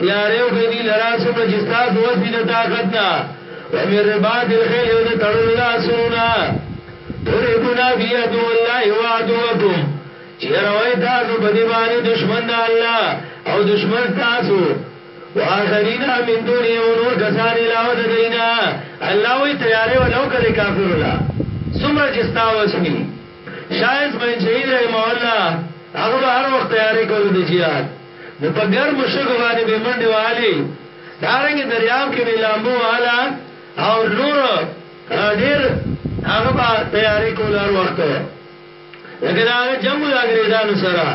تیارې او بېدی لرا سمره چې ستاسو وسوی د طاقت نه ومن رباط الخیل او د تړلو د اسونو نه ترهبونا بی عدو الله و عدوکم چې روي تاسو په دی باندې دشمن د الله او دشمن تاسو واخرین من دون یو نور کسان علاوه د دینا الله وی تیارې ولو کړي کافر ولا سمره چې ستاسو وسوی شاید من شهید رحم الله هغه هر وخت تیارې کول د جهاد نو په ګرمو شګو باندې به منډې وهلې، دارنګې دریاب کې به لامبو وهله او نور ډېر هغه به تیارې کول هر وخت لکه د هغه جنګ د انګریزانو سره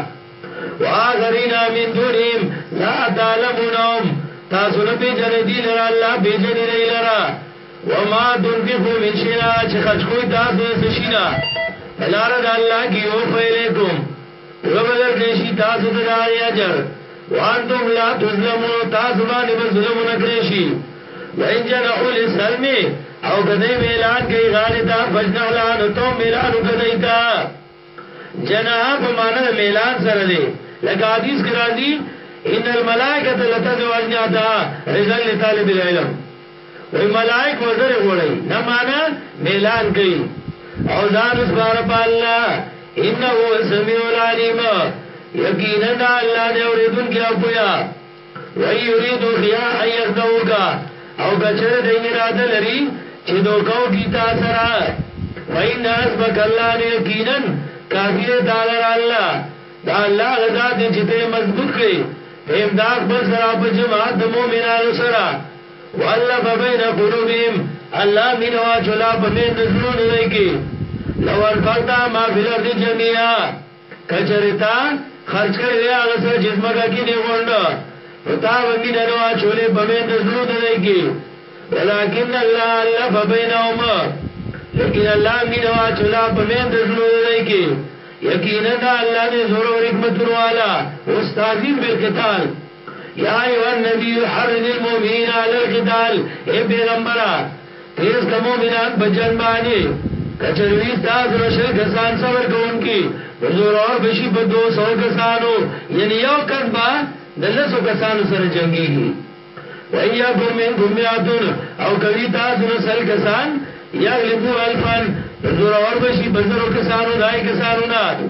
واخرین من دونهم لا تعلمونهم تاسو نه پیژنې دي لره الله پیژنې دی لره وما تنفقو من شینا چې خرج کوی تاسو د سشینا لاره د الله کې یو فیلیکم زما درکړی شي تاسو ته د هغې اجر وانتم لا تظلمون او تاسو باندې به ظلم نه کړی شي وان جنحوا للسلم او که دوی میلان کوي غاړې ته فجنح لها نو ته میلان وکړه دوی ته جناح په معنی د میلان سره دی لکه حدیث کې راځي ان الملائکه لتضع اجنحتها رضا لطالب العلم وای ملائک وزر غوړی نه معنی میلان کوي او ځان سپاره په الله انه هو سميع العليم یقینا دا الله دی اوریدونکي او پویا وای یرید خیا ان یخدعوک او کچر دی اراده لري چې دوکاو کی تا سره فین حسبک الله یقینا کافی دی تعالی الله دا الله غزا دې چې ته مضبوط کړي امداد بل سره په جماعت د مؤمنانو سره والف بین قلوبهم الله مینه واچولا په مین د زړونو دی کی لو انفقتا ما فی الارض جميعا کچریتا خرج کړی وی هغه سره چې زمګه کې دی غوند نو تا به مینه نو واچولې په مین د زړونو دی کی ولکن الله الف بینهما لیکن الله مینه واچولا په مین د زړونو دی کی یقینا الله دې زور او حکمت والا استاذین بالقتال یا ایها النبی حرض المؤمنین علی القتال اے پیغمبره تیز کا مؤمنان په جنگ باندې کچروی تاسو رشل کسان صبر کوونکی نو زور اور بشي په 200 کسانو یعنی یو کس با د لسو کسانو سره جنگيږي وَإِيَا كُمْ مِنْكُمْ مِئَةٌ او کوي تاسو نو سل کسان یغلبو الفن نو زور اور بشي بزرو کسانو دای کسانو نه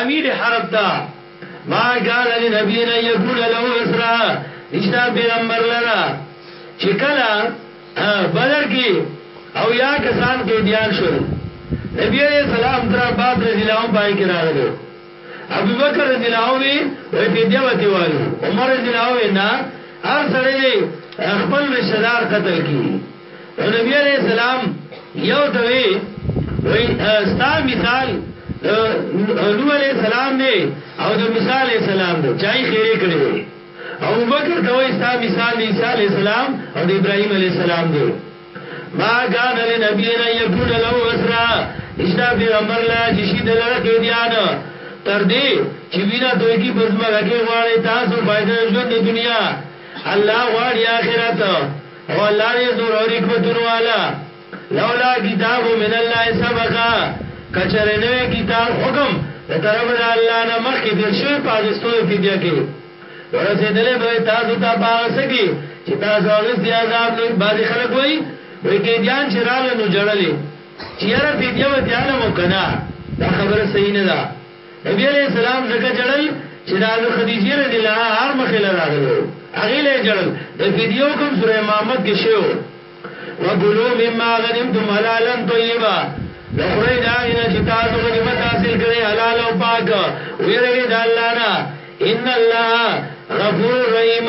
امیر حرب ته ما کان لنبی ان یکون له اسرا نشتا پیغمبر لرا چې کله بدر کې او یا کسان قیدیان شول نبی علیہ السلام تر عباس رضی الله عنه پای کې راغلو ابو بکر رضی الله عنه وی فدیه وتی والو عمر رضی الله عنه نه هر سړی خپل رشتہ دار قتل کی نو نبی علیه السلام یو ته وی وای ستا مثال د نوح علیه السلام دی او د موسی علیه السلام دی چای خیره کړی دی او بکر ته وای ستا مثال دی عیسی علیه السلام او د ابراهیم علیه السلام دی ما کان لنبی ان یکون له اسرا نشتا پیغمبر لا چې شي دلته کې دیان تر دې چې وینا دوی کی بزما راکې غواړي تاسو فائدہ ژوند دنیا الله غواړي آخرت او الله دې زور او حکمتونو والا لولا کتاب من الله سبقا کچره نوې کتاب حکم د طرف د الله نه مخ کې تیر شوی پاکستو فدیه کې ورسېدلې به تاسو ته پاغه سکی چې تاسو هغه سي عذاب نه بعضي خلک وای وای کې دیان چې رااله نو جړلې چې یاره فدیه به دیاله مو کنه دا خبره صحیح نه ده نبی علیه السلام ځکه جړل چې د حضرت خدیجه رضی الله عنها هر مخې له راغلو هغه له جړل د فدیو کوم سوره محمد کې شو وکلو مما غنمتم حلالا طیبا لخرای دا غنه چې تاسو غنیمت حاصل کړئ حلال او پاک ویریږئ د الله نه ان الله غفور رحیم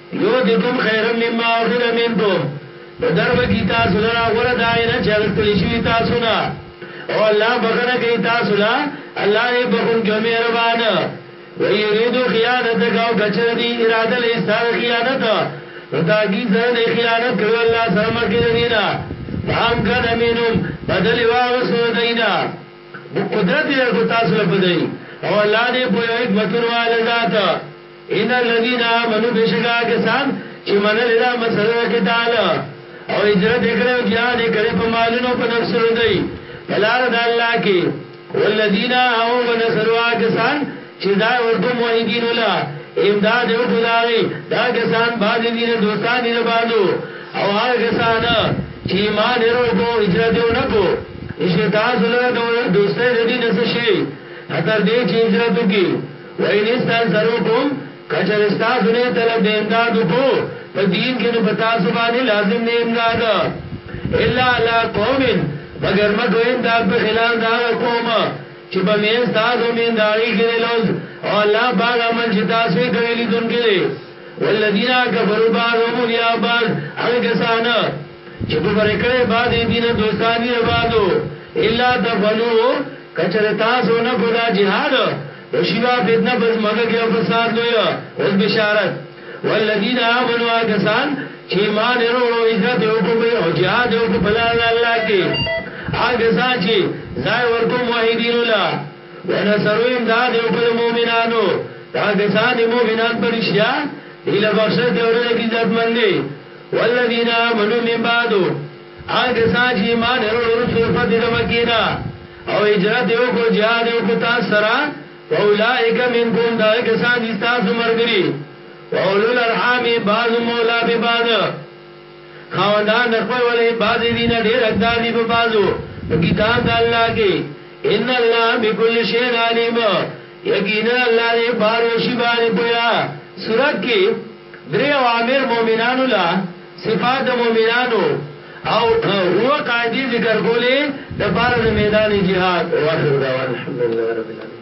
یؤتکم خیرا مما اخذ منکم نو دربکی تاسو لره غوره د هغه نه چې اخیستل شوي تاسو نه، او الله بخښنه کوي تاسو له، الله دی بخښونکی او مهربان. وان یریدوا خیانتک او که چېرې دوی اراده لري ستا د خیانت نو تحقیق سره دوی خیانت کړی وو الله سره مخکې د دې نه، فامکن منهم بدل یې واخیستو د دوی نه، نو قدرت یې درکړ تاسو له په دوی، او الله دی په یو حکمتونو واله ذات. ان الذين آمنوا بشکا کسان چې منل دا مسله د قتال او هجرت کړي او جهاد کړي په مالونو په نفسونو دی بلار د الله کې والذین او ونصروا کسان چې دا ورته موحدین ولا امداد یو خدای دا کسان باز دي نه دوستان دي نه باندو او هغه کسان چې ایمان ورو کو هجرت یو نه کو نشي تاسو له دوستۍ د دې نس شي هتر دې چې هجرت وکړي وَإِنِ اسْتَنْصَرُوكُمْ که چېرې ستاسو نه طلب د امداد وکړو په دین کې نو په تاسو باندې لازم دی امداد الا علی قوم مګر مه کوئ امداد په خلاف د هغه قوم چې په منځ تاسو او منځ د هغوی کې دی لوظ او الله په هغه عمل چې تاسو یې کوئ لیدونکی دی والذین کفروا بعضهم اولیاء بعض هغه کسان چه کفر کړی بعد دینه دوستانی د بعدو الا تفعلوه کچره تاسو نه کو دا جهاد نشیبا فتنه پس مګه کې فساد لوی اوس بشارت والذین آمنوا کسان چه ایمان وروړو هجرت وکړي او جهاد وکړي په لار الله کې هغه ځان چې ځای ورکو موحدین الله ونصرو امداد وکړي مؤمنانو هغه ځان مؤمنان پرشیا اله بخشش دی ورته عزت مندي والذین آمنوا من بعد هغه کسان چې ایمان یې وروړ وروسته د فتح د مکې نه او هجرت یې وکړ جهاد یې وکړ تاسو سره واولئک منکم دغه کسان دي ستاسو ملګري واولو الارحام بعض مولا ببعض خاوندان د خپل ولې بعضې دي نه ډېر حقدار دي په بعضو په کتاب د الله کې ان الله بكل شيء عليم یقینا الله دې بار وشي باندې پویا سورۃ کې درې اوامر مؤمنانو له صفات د مؤمنانو او اووه قاعدې ذکر کولې د پاره د میدان جهاد واخر دعوانا الحمدلله رب العالمین.